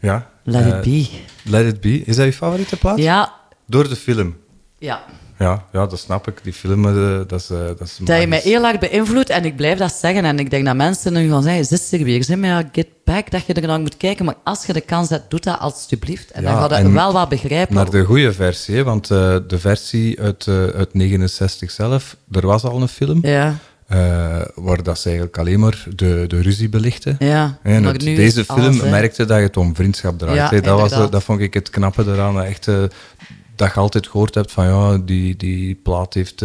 Ja. Let It Be. Let It Be. Is dat je favoriete plaat? Ja, Door de film. ja. Ja, ja, dat snap ik. Die film, eh, dat is... eh, dat is Dat je mij heel erg beïnvloedt en ik blijf dat zeggen. En ik denk dat mensen nu gaan zeggen, zit er weer, zeg maar ja, Get Back, dat je er naar moet kijken. Maar als je de kans hebt, doe dat alstublieft. En Ja, dan gaat je en wel wat begrijpen. Maar de goede versie, hè, want eh, de versie uit, uit 69 zelf, er was al een film, Ja, eh, waar dat ze eigenlijk alleen maar de, de ruzie belichten. ja. En deze film alles, merkte dat je het om vriendschap draait. Ja, dat, was, inderdaad. eh, dat vond ik het knappe eraan. Echt, eh, dat je altijd gehoord hebt van ja, die, die plaat heeft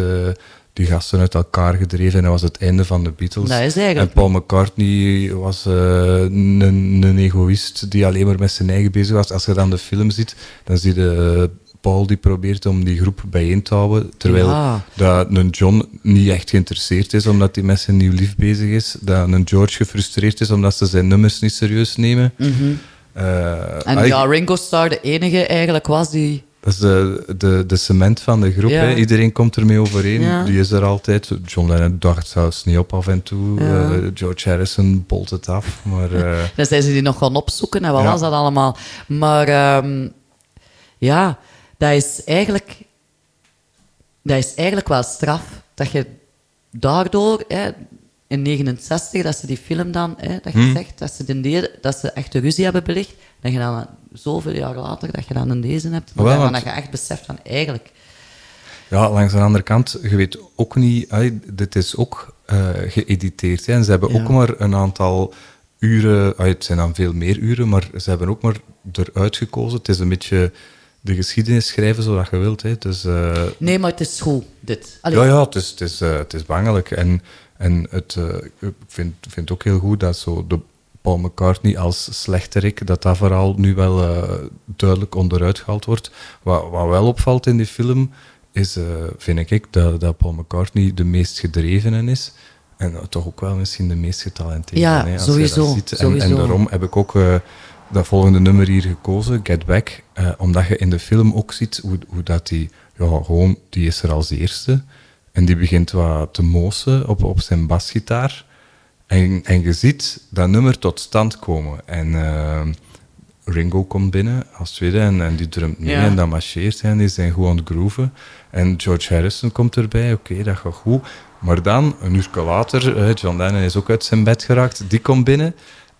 die gasten uit elkaar gedreven en dat was het einde van de Beatles. Dat is eigenlijk en Paul McCartney was een, een egoïst die alleen maar met zijn eigen bezig was. Als je dan de film ziet, dan zie je Paul die probeert om die groep bijeen te houden, terwijl Ja. dat een John niet echt geïnteresseerd is omdat hij met zijn nieuw lief bezig is. Dat een George gefrustreerd is omdat ze zijn nummers niet serieus nemen. Eh, Mhm. En ah, ja, Ringo Starr de enige eigenlijk was die... dat is de, de, de cement van de groep. Ja. Hè. Iedereen komt ermee overeen. Ja. Die is er altijd. John Lennon dacht zelfs niet op af en toe. Ja. Eh, George Harrison bolt het af. Maar eh, Dan zijn ze die nog gaan opzoeken en wat was dat allemaal. Maar ehm, ja, dat is eigenlijk... Dat is eigenlijk wel straf. Dat je daardoor... Hè, in 69, dat ze die film dan, hè, dat je Hmm. zegt, dat ze, den dat ze echt de ruzie hebben belicht, dat je dan zoveel jaar later, dat je dan een deze hebt, Wel, want- dat je echt beseft van eigenlijk... ja, langs de andere kant, je weet ook niet... dit is ook eh, geëditeerd. Hè. En ze hebben Ja. ook maar een aantal uren... ai, het zijn dan veel meer uren, maar ze hebben ook maar eruit gekozen. Het is een beetje de geschiedenis schrijven zodat je wilt. Hè. Dus, Nee, maar het is goed, dit. Allee, Ja, ja, het is, het is, eh, het is bangelijk. En, en het, eh, ik vind, vind ook heel goed dat zo de Paul McCartney als slechterik, dat dat vooral nu wel duidelijk onderuit gehaald wordt. Wat, wat wel opvalt in die film, is, vind ik, dat, dat Paul McCartney de meest gedrevene is. En toch ook wel misschien de meest getalenteerde. Ja, hè, als je sowieso, dat ziet. En, sowieso. en daarom heb ik ook dat volgende nummer hier gekozen, Get Back. eh, omdat je in de film ook ziet hoe, hoe dat die... Ja, gewoon, die is er als eerste. En die begint wat te moosen op, op zijn basgitaar. En, en je ziet dat nummer tot stand komen. En eh, Ringo komt binnen als tweede en, en die drumt mee Ja. en dat marcheert en die zijn gewoon aan het grooven. En George Harrison komt erbij, oké, dat gaat goed. Maar dan, een uur later, eh, John Lennon is ook uit zijn bed geraakt, die komt binnen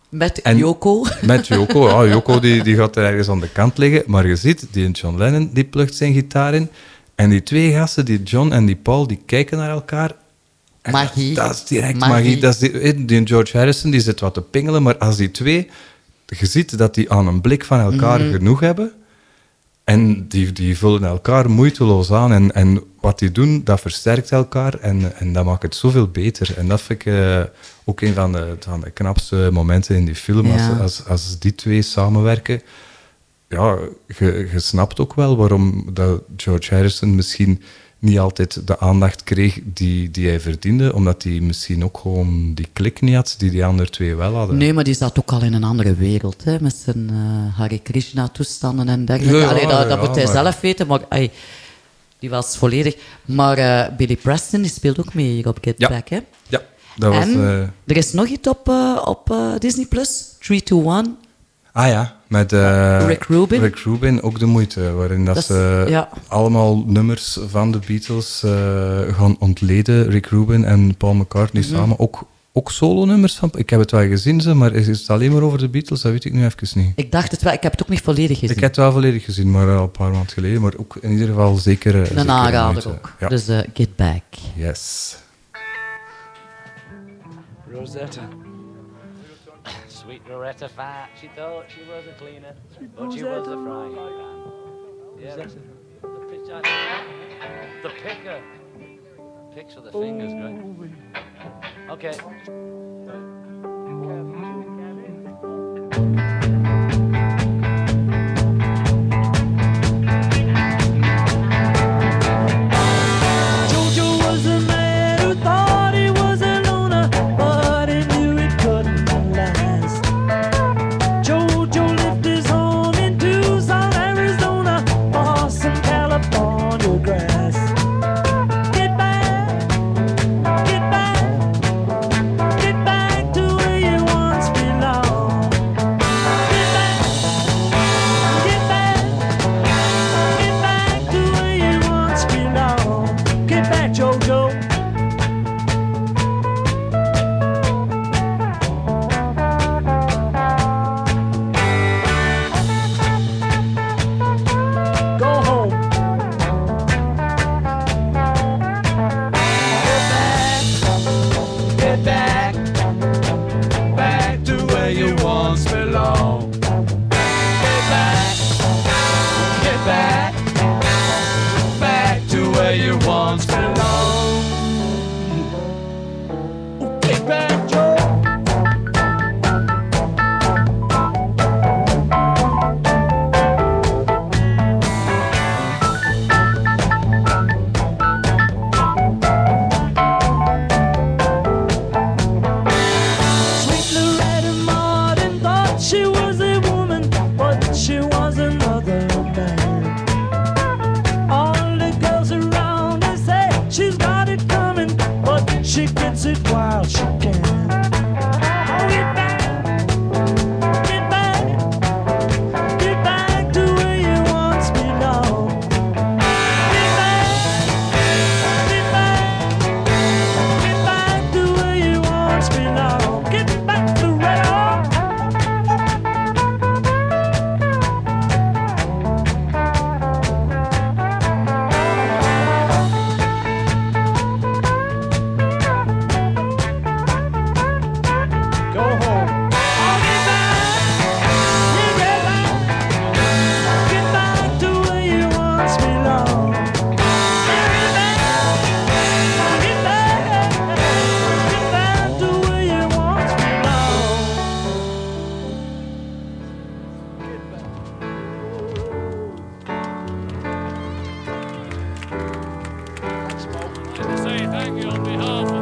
Met En- Yoko. met Joko. Ja, Joko die, die gaat er ergens aan de kant liggen. Maar je ziet, die John Lennon die plukt zijn gitaar in. En die twee gasten, die John en die Paul, die kijken naar elkaar. En Magie. Dat, dat is direct Magie. magie. Dat is die, eh, die George Harrison die zit wat te pingelen. Maar als die twee, je ziet dat die aan een blik van elkaar Mhm. genoeg hebben. En die, die vullen elkaar moeiteloos aan. En, en wat die doen, dat versterkt elkaar. En, en dat maakt het zoveel beter. En dat vind ik eh, ook een van de, van de knapste momenten in die film. Ja. Als, als, als die twee samenwerken. Ja, je, je snapt ook wel waarom dat George Harrison misschien niet altijd de aandacht kreeg die, die hij verdiende. Omdat hij misschien ook gewoon die klik niet had die die andere twee wel hadden. Nee, maar die zat ook al in een andere wereld, hè, met zijn eh Hare Krishna-toestanden en dergelijke. Ja, ja, Allee, dat, dat ja, moet hij maar- zelf weten, maar ai, die was volledig... Maar eh, Billy Preston die speelt ook mee hier op Get Ja. Back, hè. Ja, dat was... en eh, er is nog iets op, op Disney+, Plus, 3, 2, 1. Ah ja, met eh, Rick Rubin. Rick Rubin, ook de moeite, waarin dat, ze ja. allemaal nummers van de Beatles eh, gaan ontleden. Rick Rubin en Paul McCartney Mhm. samen. Ook, ook solo-nummers van... Ik heb het wel gezien, ze, maar is het alleen maar over de Beatles? Dat weet ik nu even niet. Ik dacht het wel, ik heb het ook niet volledig gezien. Ik heb het wel volledig gezien, maar al een paar maanden geleden. Maar ook in ieder geval zeker... zeker een aanrader moeite. ook. Ja. Dus eh, Get Back. Yes. Rosetta. Loretta Fat. She thought she was a cleaner, she but she was a frying pan. Yeah, the, pitch, the picker. Picks with the fingers, right? Okay. okay. thank you on behalf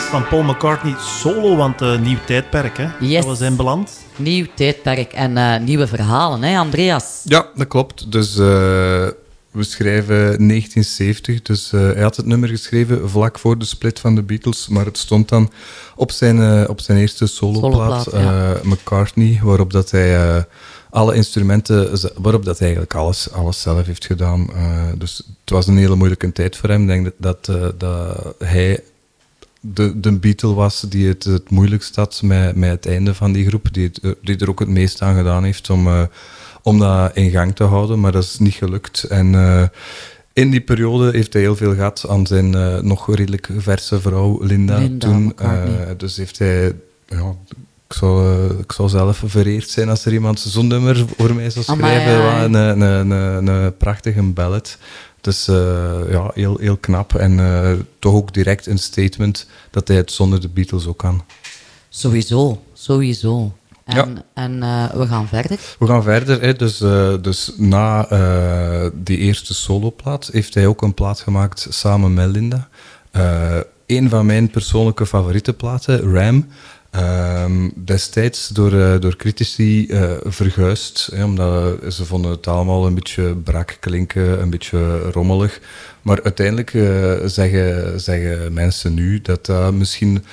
van Paul McCartney solo, want eh, nieuw tijdperk, hè? Yes. Dat was zijn beland. Nieuw tijdperk en eh, nieuwe verhalen, hè, Andreas? Ja, dat klopt. Dus eh, we schrijven 1970, dus hij had het nummer geschreven vlak voor de split van de Beatles, maar het stond dan op zijn, op zijn eerste soloplaat. McCartney, waarop dat hij alle instrumenten, waarop dat eigenlijk alles, alles zelf heeft gedaan. Dus het was een hele moeilijke tijd voor hem. Ik denk dat, dat, dat hij de, de Beatle was die het het moeilijkst had met, met het einde van die groep, die, het, eh, die er ook het meest aan gedaan heeft om, eh, om dat in gang te houden, maar dat is niet gelukt. En eh, in die periode heeft hij heel veel gehad aan zijn nog redelijk verse vrouw Linda, Linda toen. Dus heeft hij, ja, ik zou, ik zou zelf vereerd zijn als er iemand zo'n nummer voor mij zou Amai, schrijven. ja. Wat Een, een, een, een, een prachtige ballad. Dus eh, ja, heel, heel knap. En eh, toch ook direct een statement dat hij het zonder de Beatles ook kan. Sowieso, sowieso. En, Ja. en eh, we gaan verder. We gaan verder. Hè. Dus, dus na die eerste soloplaat heeft hij ook een plaat gemaakt samen met Linda. Een van mijn persoonlijke favoriete platen, Ram. Ehm, destijds door, eh, door critici eh verguisd, hè, omdat ze vonden het allemaal een beetje brak klinken, een beetje rommelig. Maar uiteindelijk eh, zeggen, zeggen mensen nu dat dat misschien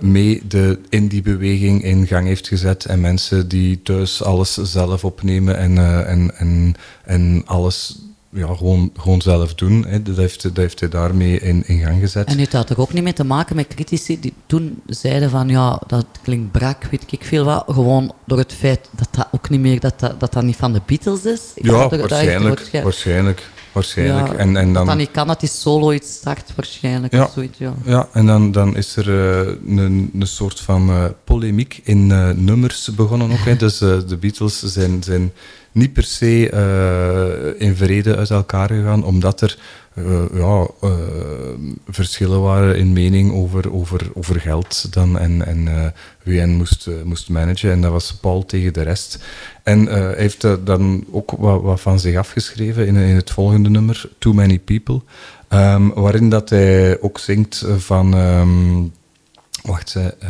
mee de indie-beweging in gang heeft gezet en mensen die thuis alles zelf opnemen en, en, en, en alles ja, gewoon, gewoon zelf doen. Hè. Dat, heeft, dat heeft hij daarmee in, in gang gezet. En heeft dat er ook niet mee te maken met critici die toen zeiden van ja, dat klinkt brak, weet ik veel wat. Gewoon door het feit dat dat ook niet meer, dat dat, dat, dat niet van de Beatles is. Ik ja, er- waarschijnlijk. Waarschijnlijk. waarschijnlijk. Ja, en, en dan, dat niet kan, dat die solo iets start waarschijnlijk. Ja. Of zoiets, ja. Ja, en dan, dan is er eh, een, een soort van eh, polemiek in eh, nummers begonnen ook. Hè. Dus de Beatles zijn, zijn niet per se eh, in vrede uit elkaar gegaan, omdat er eh, ja, eh, verschillen waren in mening over, over, over geld dan en, en wie hen moest, moest managen. En dat was Paul tegen de rest. En hij heeft dan ook wat, wat van zich afgeschreven in, in het volgende nummer, Too Many People. Ehm, waarin dat hij ook zingt van... ehm, wacht, eh,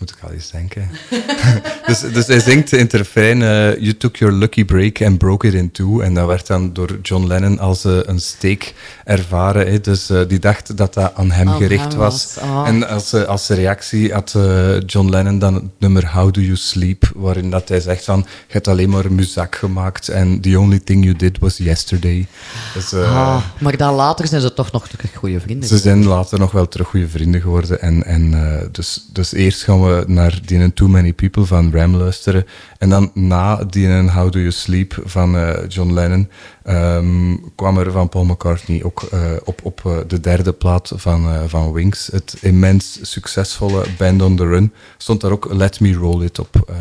moet ik al eens denken. dus, dus hij zingt in het refrein eh, You took your lucky break and broke it in two. En dat werd dan door John Lennon als eh, een steek ervaren. Hè. Dus eh, die dacht dat dat aan hem gericht hem was. was, ah. En als, als reactie had John Lennon dan het nummer How Do You Sleep, waarin dat hij zegt van, je hebt alleen maar muzak gemaakt en the only thing you did was yesterday. Dus, Ah, maar dan later zijn ze toch nog terug goede vrienden. ze zijn later nog wel terug goede vrienden geworden. En, en, dus, dus eerst gaan we naar die Too Many People van Ram luisteren. En dan na die How Do You Sleep van eh, John Lennon ehm, kwam er van Paul McCartney ook eh, op, op eh, de derde plaat van, eh, van Wings, het immens succesvolle Band on the Run, stond daar ook Let Me Roll It op.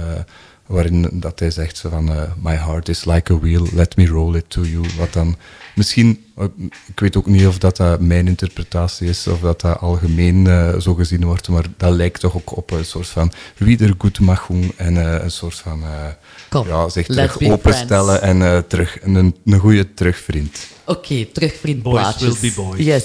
eh, waarin dat hij zegt van eh, My heart is like a wheel, let me roll it to you. Wat dan misschien, eh, ik weet ook niet of dat, dat mijn interpretatie is of dat dat algemeen eh, zo gezien wordt, maar dat lijkt toch ook op een soort van Wiedergutmachung en eh, een soort van eh, Kom, ja, zich terug openstellen en eh, terug, een, een goede terugvriend. Oké, terug Boys will be boys. Yes.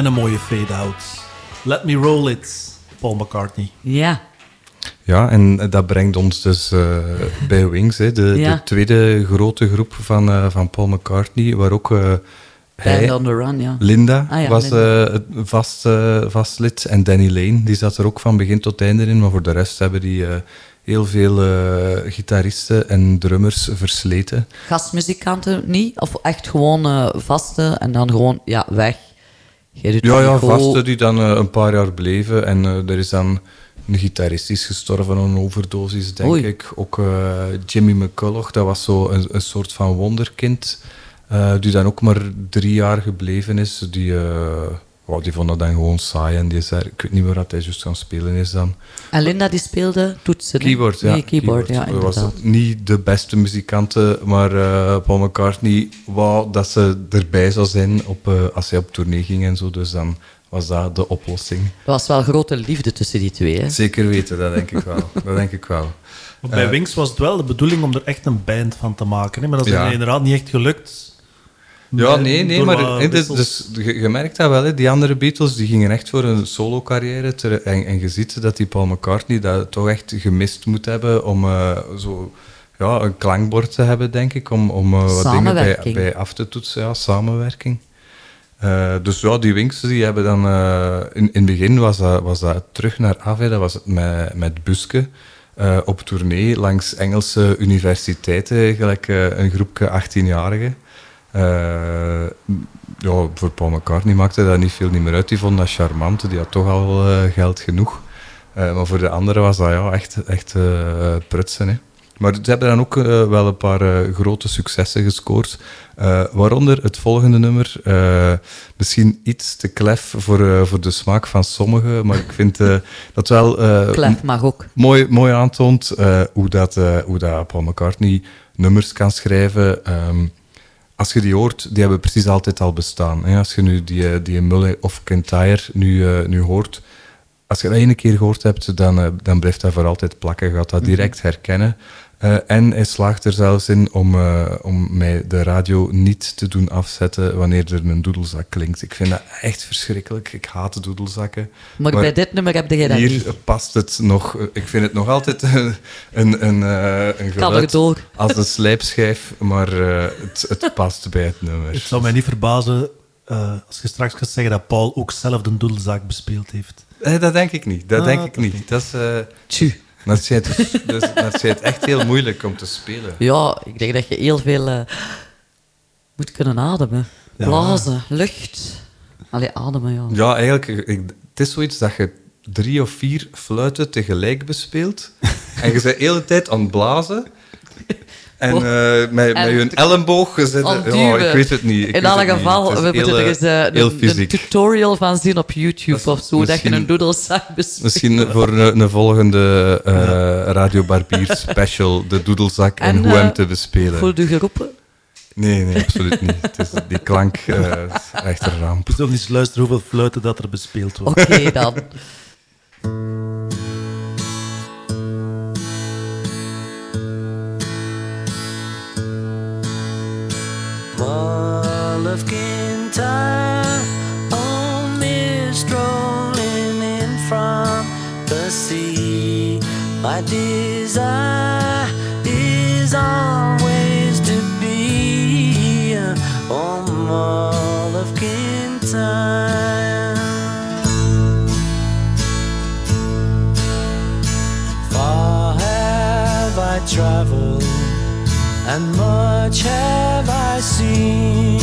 En een mooie fade-out. Let me roll it, Paul McCartney. Ja. Ja, en dat brengt ons dus eh, bij Wings, hè, de, Ja. de tweede grote groep van, eh, van Paul McCartney, waar ook eh, hij, Band on the Run, ja. Linda Ah ja, was Linda. eh, het vast, vast lid en Danny Lane, die zat er ook van begin tot einde in, maar voor de rest hebben die eh, heel veel eh, gitaristen en drummers versleten. Gastmuzikanten niet? Of echt gewoon eh, vaste en dan gewoon, ja, weg. Jij doet Ja, ja, vasten die dan eh, een paar jaar bleven. En eh, er is dan een gitarist is gestorven aan een overdosis, denk Oei. ik. Ook eh, Jimmy McCulloch, dat was zo een, een soort van wonderkind. die dan ook maar drie jaar gebleven is. Die, wow, die vond dat dan gewoon saai. En die zei, ik weet niet meer wat hij juist gaan spelen is dan. En Linda die speelde toetsen. Keyboard, ja. Nee, keyboard, ja, Hij was niet de beste muzikante, maar eh, Paul McCartney wou dat ze erbij zou zijn op, eh, als hij op tournee ging en zo. Dus dan was dat de oplossing. Er was wel grote liefde tussen die twee, hè? Zeker weten, dat denk ik wel. dat denk ik wel. Bij Eh, Wings was het wel de bedoeling om er echt een band van te maken. Hè? Maar dat is Ja. inderdaad niet echt gelukt. Ja, nee, nee, maar dus, dus je, je merkt dat wel. Hè. Die andere Beatles die gingen echt voor een solo-carrière. En, en je ziet dat die Paul McCartney dat toch echt gemist moet hebben om eh, zo, ja, een klankbord te hebben, denk ik. Om, om eh, wat dingen bij, bij af te toetsen. Ja, samenwerking. Eh, dus ja, die Wings die hebben dan... eh, in, in het begin was dat, was dat terug naar af. hè. Dat was het met, met Buske. eh, op tournee langs Engelse universiteiten. Gelijk eh, een groepje 18-jarigen. Eh, ja, voor Paul McCartney maakte dat niet veel niet meer uit. Die vond dat charmant, die had toch al eh, geld genoeg. Eh, maar voor de anderen was dat ja, echt, echt prutsen. Hè. Maar ze hebben dan ook wel een paar grote successen gescoord. Waaronder het volgende nummer. misschien iets te klef voor, voor de smaak van sommigen, maar ik vind dat wel Klef mag ook. mooi, mooi aantoont hoe, dat, hoe dat Paul McCartney nummers kan schrijven. Ehm, als je die hoort, die hebben precies altijd al bestaan. Hè. Als je nu die, die Muller of Kintyre nu, eh, nu hoort, als je dat ene keer gehoord hebt, dan, eh, dan blijft dat voor altijd plakken. Je gaat dat direct herkennen. Eh, en hij slaagt er zelfs in om, eh, om mij de radio niet te doen afzetten wanneer er een doedelzak klinkt. Ik vind dat echt verschrikkelijk. Ik haat doedelzakken. Maar, bij dit nummer heb jij dat Hier niet. past het nog. Ik vind het nog altijd een, een, een, eh, geluid als een slijpschijf, maar eh, het, het past bij het nummer. Het zou mij niet verbazen eh, als je straks gaat zeggen dat Paul ook zelf de doelzaak bespeeld heeft. Eh, dat denk ik niet. Dat Ah, denk ik niet. Dat is, eh, Tju. Dat schijnt, dus, dus, dat echt heel moeilijk om te spelen. Ja, ik denk dat je heel veel eh, moet kunnen ademen. Ja. Blazen, lucht. Allee, ademen, ja. Ja, eigenlijk, ik, het is zoiets dat je drie of vier fluiten tegelijk bespeelt. en je bent de hele tijd aan het blazen. En Oh. eh, met, En met je elleboog gezet. Ja, duwen. ik weet het niet. Ik In alle geval, we moeten er eens eh, eh, heel een, tutorial van zien op YouTube of zo, dat je een doedelzak bespeelt. Misschien voor een, een volgende eh, Radio Barbier special, de doedelzak en, En, hoe hem te bespelen. Voel je geroepen? Nee, nee, absoluut niet. Het is, die klank eh, is echt een ramp. Je zult eens luisteren hoeveel fluiten dat er bespeeld wordt. Oké dan. Mall of Kintyre, on mist rolling in from the sea. My desire is always to be on Mall of Kintyre. Far have I traveled and much have I seen.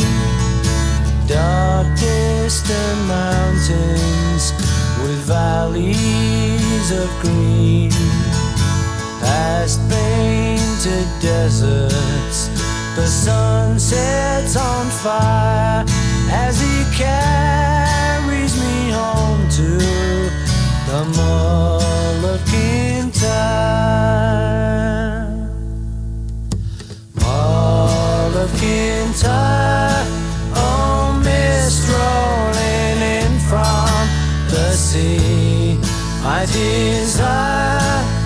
Dark distant mountains with valleys of green, past painted deserts. The sun sets on fire as he carries me home to the Mall of Kintyre. All of Kintyre, oh mist rolling in from the sea. My desire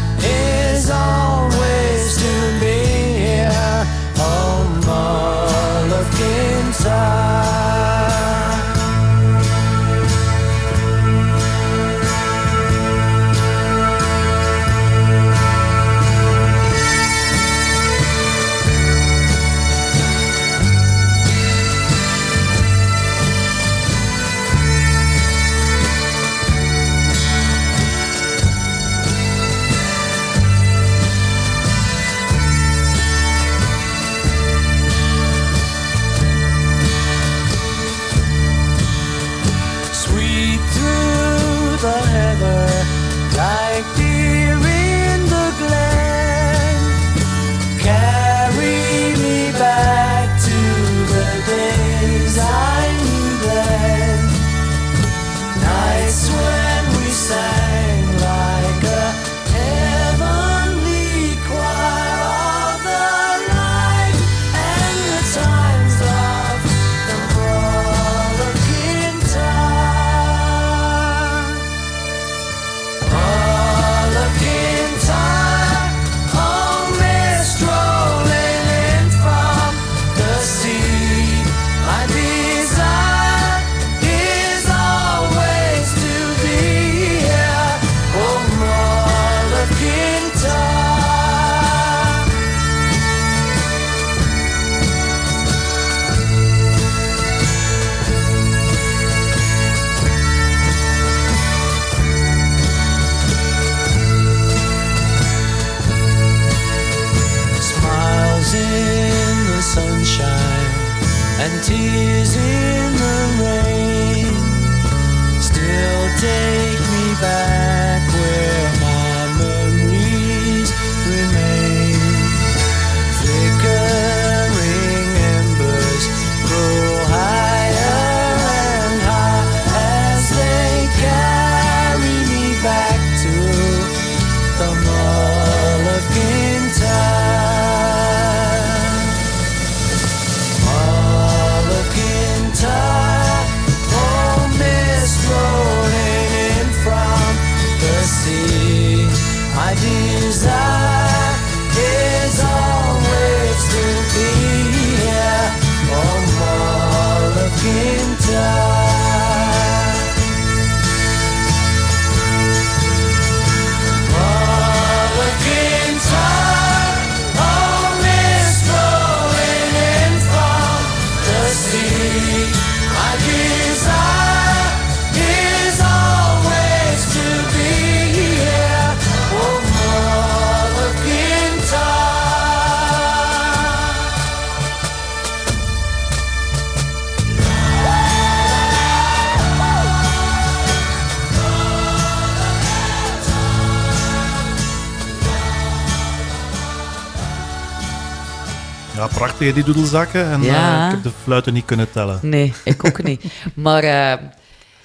Prachtige die doedelzakken. En Ja. eh, ik heb de fluiten niet kunnen tellen. Nee, ik ook niet. Maar eh,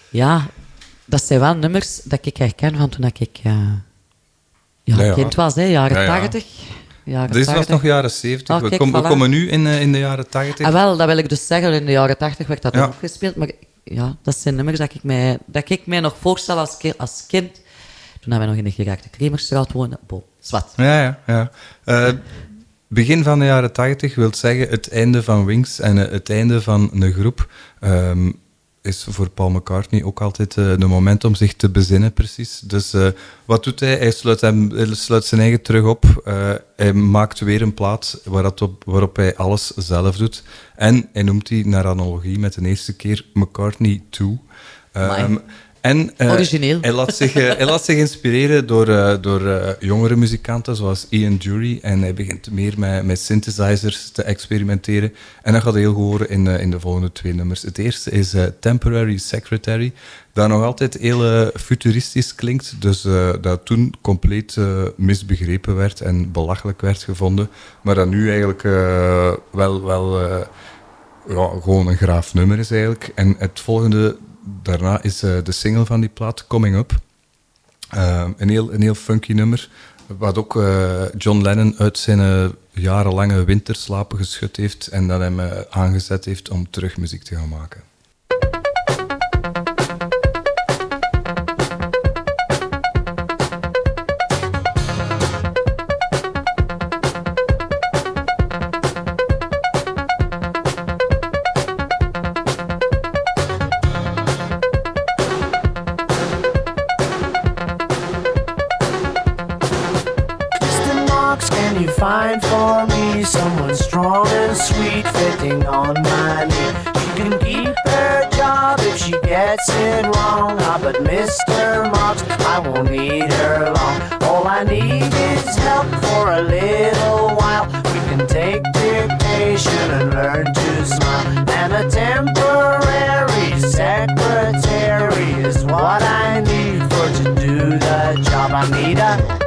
ja, dat zijn wel nummers dat ik herken van toen ik eh, ja, Ja, ja. kind was, hè, jaren Ja, ja. 80. Jaren Dit was 80. nog jaren 70. Oh, we, we komen nu in, in de jaren 80. Ah, wel, dat wil ik dus zeggen. In de jaren 80 werd dat Ja. ook gespeeld. Maar ja, dat zijn nummers dat ik mij, dat ik mij nog voorstel als, ki- als kind. Toen wij nog in de geraakte Kremerstraat woonden. Bo, zwart. Ja, ja. ja. Eh, begin van de jaren 80 wil zeggen het einde van Wings en eh, het einde van een groep. ehm, is voor Paul McCartney ook altijd eh een moment om zich te bezinnen, precies. Dus eh, wat doet hij? Hij sluit, hem, hij sluit zijn eigen terug op. Eh, hij maakt weer een plaat waarop, op, waarop hij alles zelf doet. En hij noemt die, naar analogie met de eerste keer, McCartney 2. Amai. En, eh, Origineel. Hij laat zich, eh, hij laat zich inspireren door, eh, door jongere muzikanten zoals Ian Dury. En hij begint meer met, met synthesizers te experimenteren. En dat gaat heel goed horen in, in de volgende twee nummers. Het eerste is Temporary Secretary. Dat nog altijd heel futuristisch klinkt. Dus dat toen compleet misbegrepen werd en belachelijk werd gevonden. Maar dat nu eigenlijk wel... wel ja, gewoon een graaf nummer is eigenlijk. En het volgende daarna is eh, de single van die plaat, Coming Up. Eh, een, heel, een heel funky nummer, wat ook eh, John Lennon uit zijn jarenlange winterslapen geschud heeft en dat hem aangezet heeft om terug muziek te gaan maken. her marks. I won't need her long. All I need is help for a little while. We can take dictation and learn to smile. And a temporary secretary is what I need for to do the job. I need a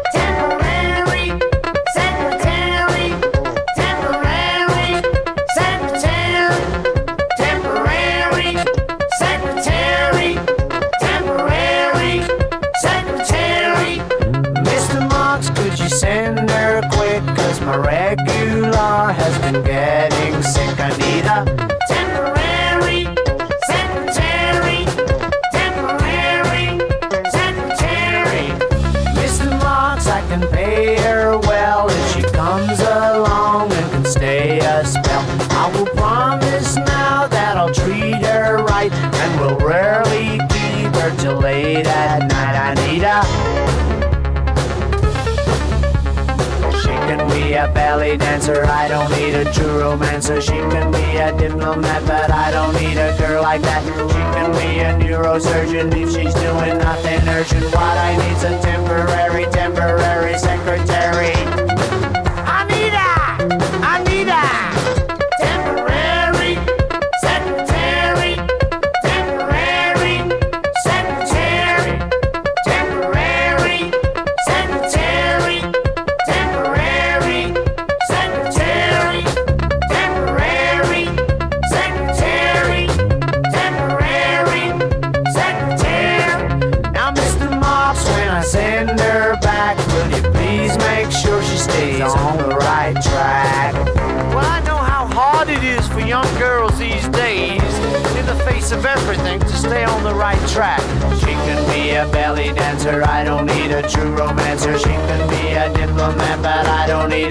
romancer. I don't need a true romancer. She can be a diplomat, but I don't need a girl like that. She can be a neurosurgeon if she's doing nothing urgent. What I need's a temporary, temporary secretary.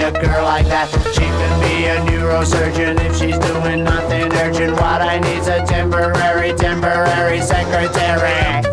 a girl like that. She could be a neurosurgeon if she's doing nothing urgent. What I need's a temporary, temporary secretary.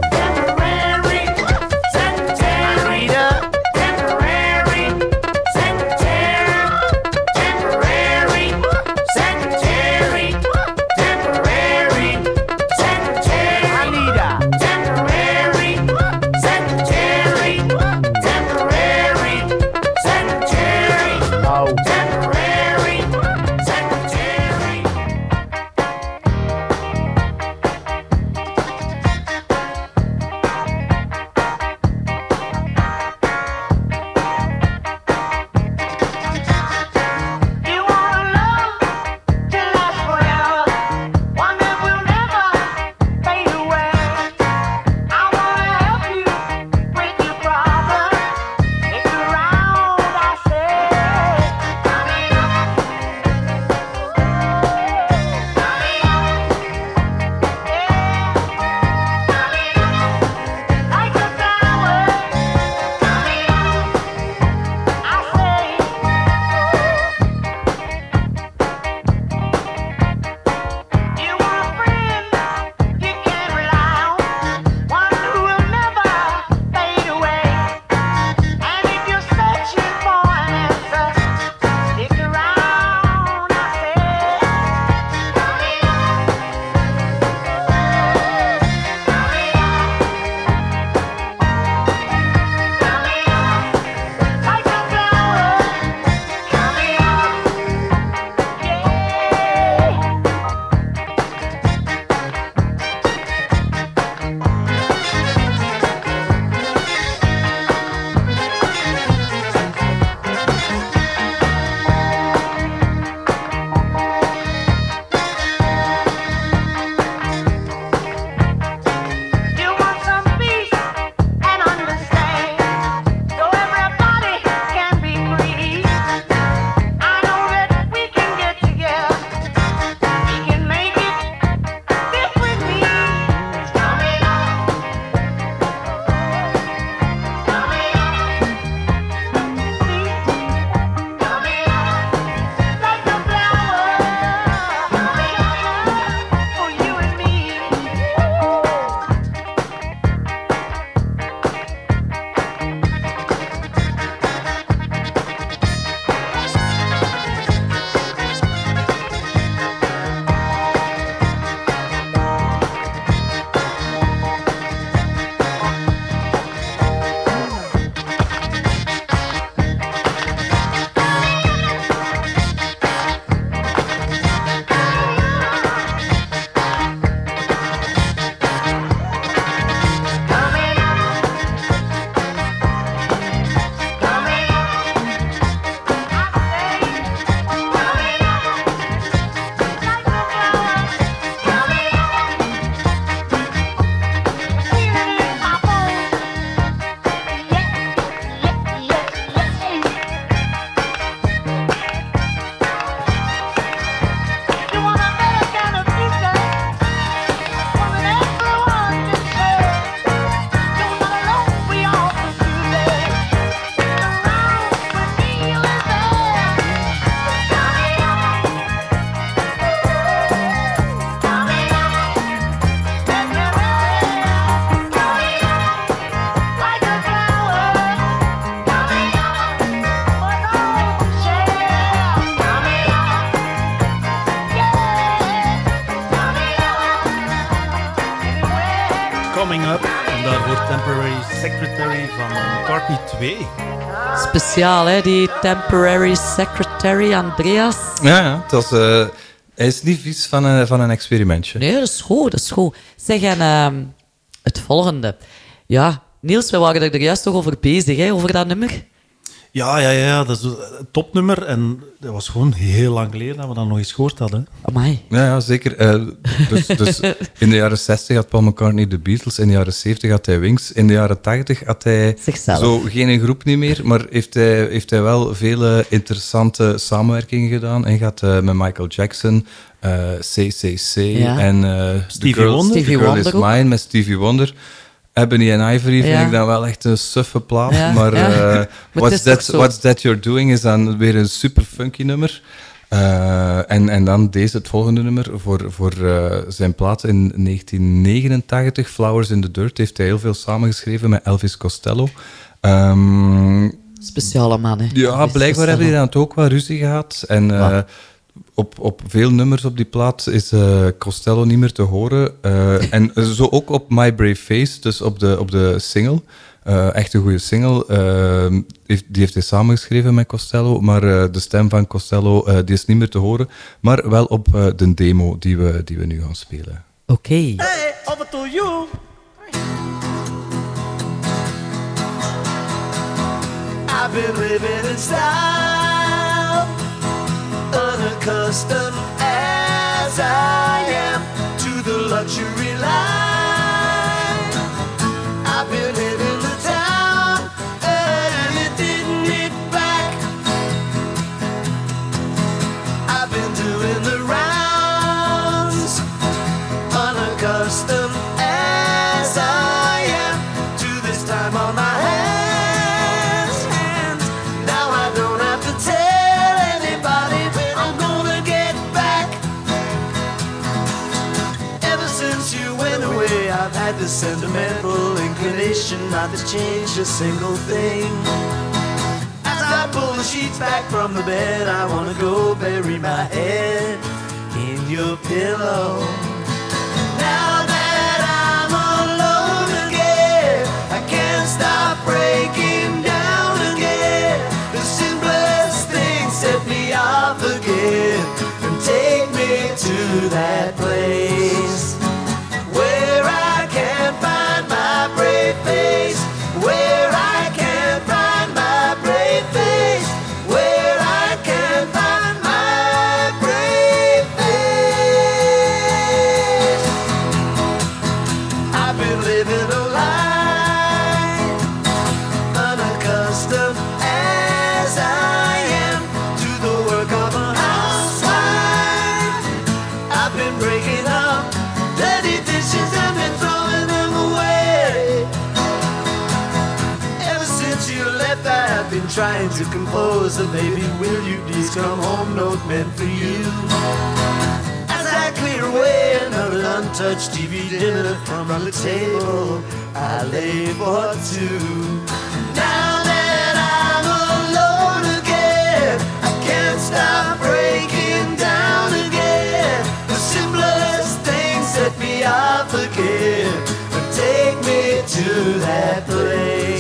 Van McCartney 2. Speciaal, hè, die temporary secretary Andreas. Ja, ja. Het was, eh, hij is niet vies van een, van een experimentje. Nee, dat is goed, dat is goed. Zeg, en ehm, het volgende. Ja, Niels, we waren er juist toch over bezig, hè, over dat nummer. Ja, ja, ja, dat is topnummer. En dat was gewoon heel lang geleden dat we dat nog eens gehoord hadden. Amai. Ja, ja zeker. Eh, dus, dus in de jaren 60 had Paul McCartney de Beatles, in de jaren 70 had hij Wings, in de jaren 80 had hij Zichzelf. zo geen groep niet meer, maar heeft hij, heeft hij wel vele interessante samenwerkingen gedaan. En gaat eh, met Michael Jackson, eh, CCC Ja. en eh Stevie The Girl, Wonder. The Stevie Girl Wonder is ook. Mine met Stevie Wonder. Ebony and Ivory vind ik dan wel echt een suffe plaat, maar het what's, that, what's That You're Doing is dan weer een super funky nummer. Eh, en, en dan deze, het volgende nummer, voor, voor eh, zijn plaat in 1989, Flowers in the Dirt, heeft hij heel veel samengeschreven met Elvis Costello. Ehm, Speciale man, hè. ja, Elvis blijkbaar hebben die dan ook wel ruzie gehad. En? Op, op veel nummers op die plaat is eh, Costello niet meer te horen. Eh, en zo ook op My Brave Face, dus op de, op de single. Eh, echt een goede single. Heeft, die heeft hij samengeschreven met Costello. Maar eh, de stem van Costello eh, die is niet meer te horen. Maar wel op eh, de demo die we, die we nu gaan spelen. Oké. Hey, over to you. I've been living in style, unaccustomed as I am to the luxury life. Inclination not to change a single thing. As I pull the sheets back from the bed, I wanna go bury my head in your pillow. Now that I'm alone again, I can't stop breaking down again. The simplest thing set me off again and take me to that place baby. Will you please come home? Note meant for you. As I clear away another untouched TV dinner from the table, I lay for two. Now that I'm alone again, I can't stop breaking down again. The simplest things set me off again and take me to that place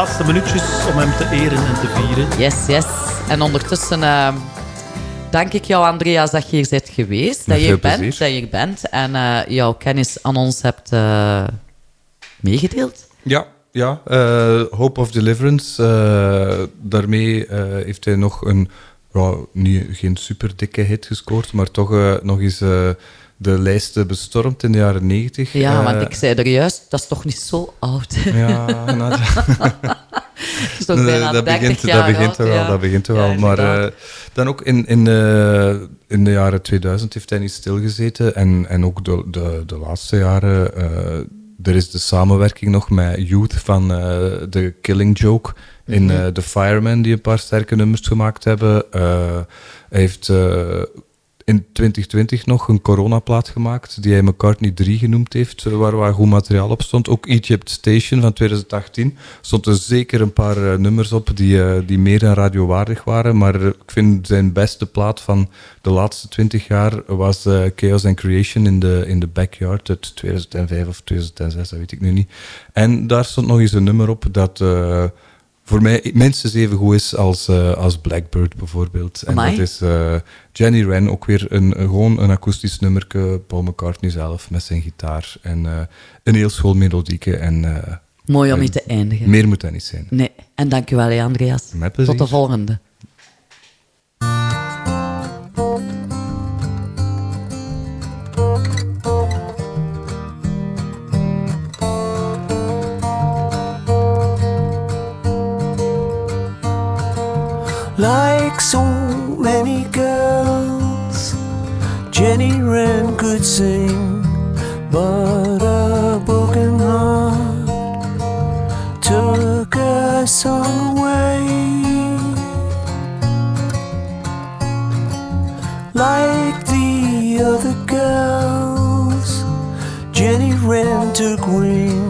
Laatste minuutjes om hem te eren en te vieren. Yes, yes. En ondertussen eh, dank ik jou, Andreas, dat je hier bent geweest. Met Dat je bent, dat je bent. En eh, jouw kennis aan ons hebt eh, meegedeeld. Ja, ja. eh, Hope of Deliverance. eh, daarmee eh, heeft hij nog een, ja, niet, geen super dikke hit gescoord, maar toch eh, nog eens eh, de lijsten bestormd in de jaren negentig. Ja, Eh, want ik zei er juist, dat is toch niet zo oud. Ja, nou, Het is toch bijna dat 30 begint, jaar dat begint er wel, ja. dat begint er Ja, wel. maar eh, dan ook in, in, de, in de jaren 2000 heeft hij niet stilgezeten. En, en ook de, de, de laatste jaren. eh, er is de samenwerking nog met Youth van eh The Killing Joke in Mhm. eh, The Fireman, die een paar sterke nummers gemaakt hebben. Eh, hij heeft eh, in 2020 nog een coronaplaat gemaakt, die hij McCartney 3 genoemd heeft, eh, waar, waar goed materiaal op stond. Ook Egypt Station van 2018 stond er zeker een paar eh, nummers op die, eh, die meer dan radiowaardig waren, maar ik vind zijn beste plaat van de laatste 20 jaar was Chaos and Creation in the, in the Backyard uit 2005 of 2006, dat weet ik nu niet. En daar stond nog eens een nummer op dat... voor mij minstens even goed is als, eh, als Blackbird bijvoorbeeld. En Amai. dat is eh, Jenny Wren, ook weer een, gewoon een akoestisch nummerke, Paul McCartney zelf met zijn gitaar. En eh, een heel school melodieke en Mooi om mee te eindigen. meer moet dat niet zijn. Nee, en dankjewel, Andreas. Met. Tot de volgende. Like so many girls, Jenny Wren could sing, but a broken heart took her song away. Like the other girls, Jenny Wren took wing.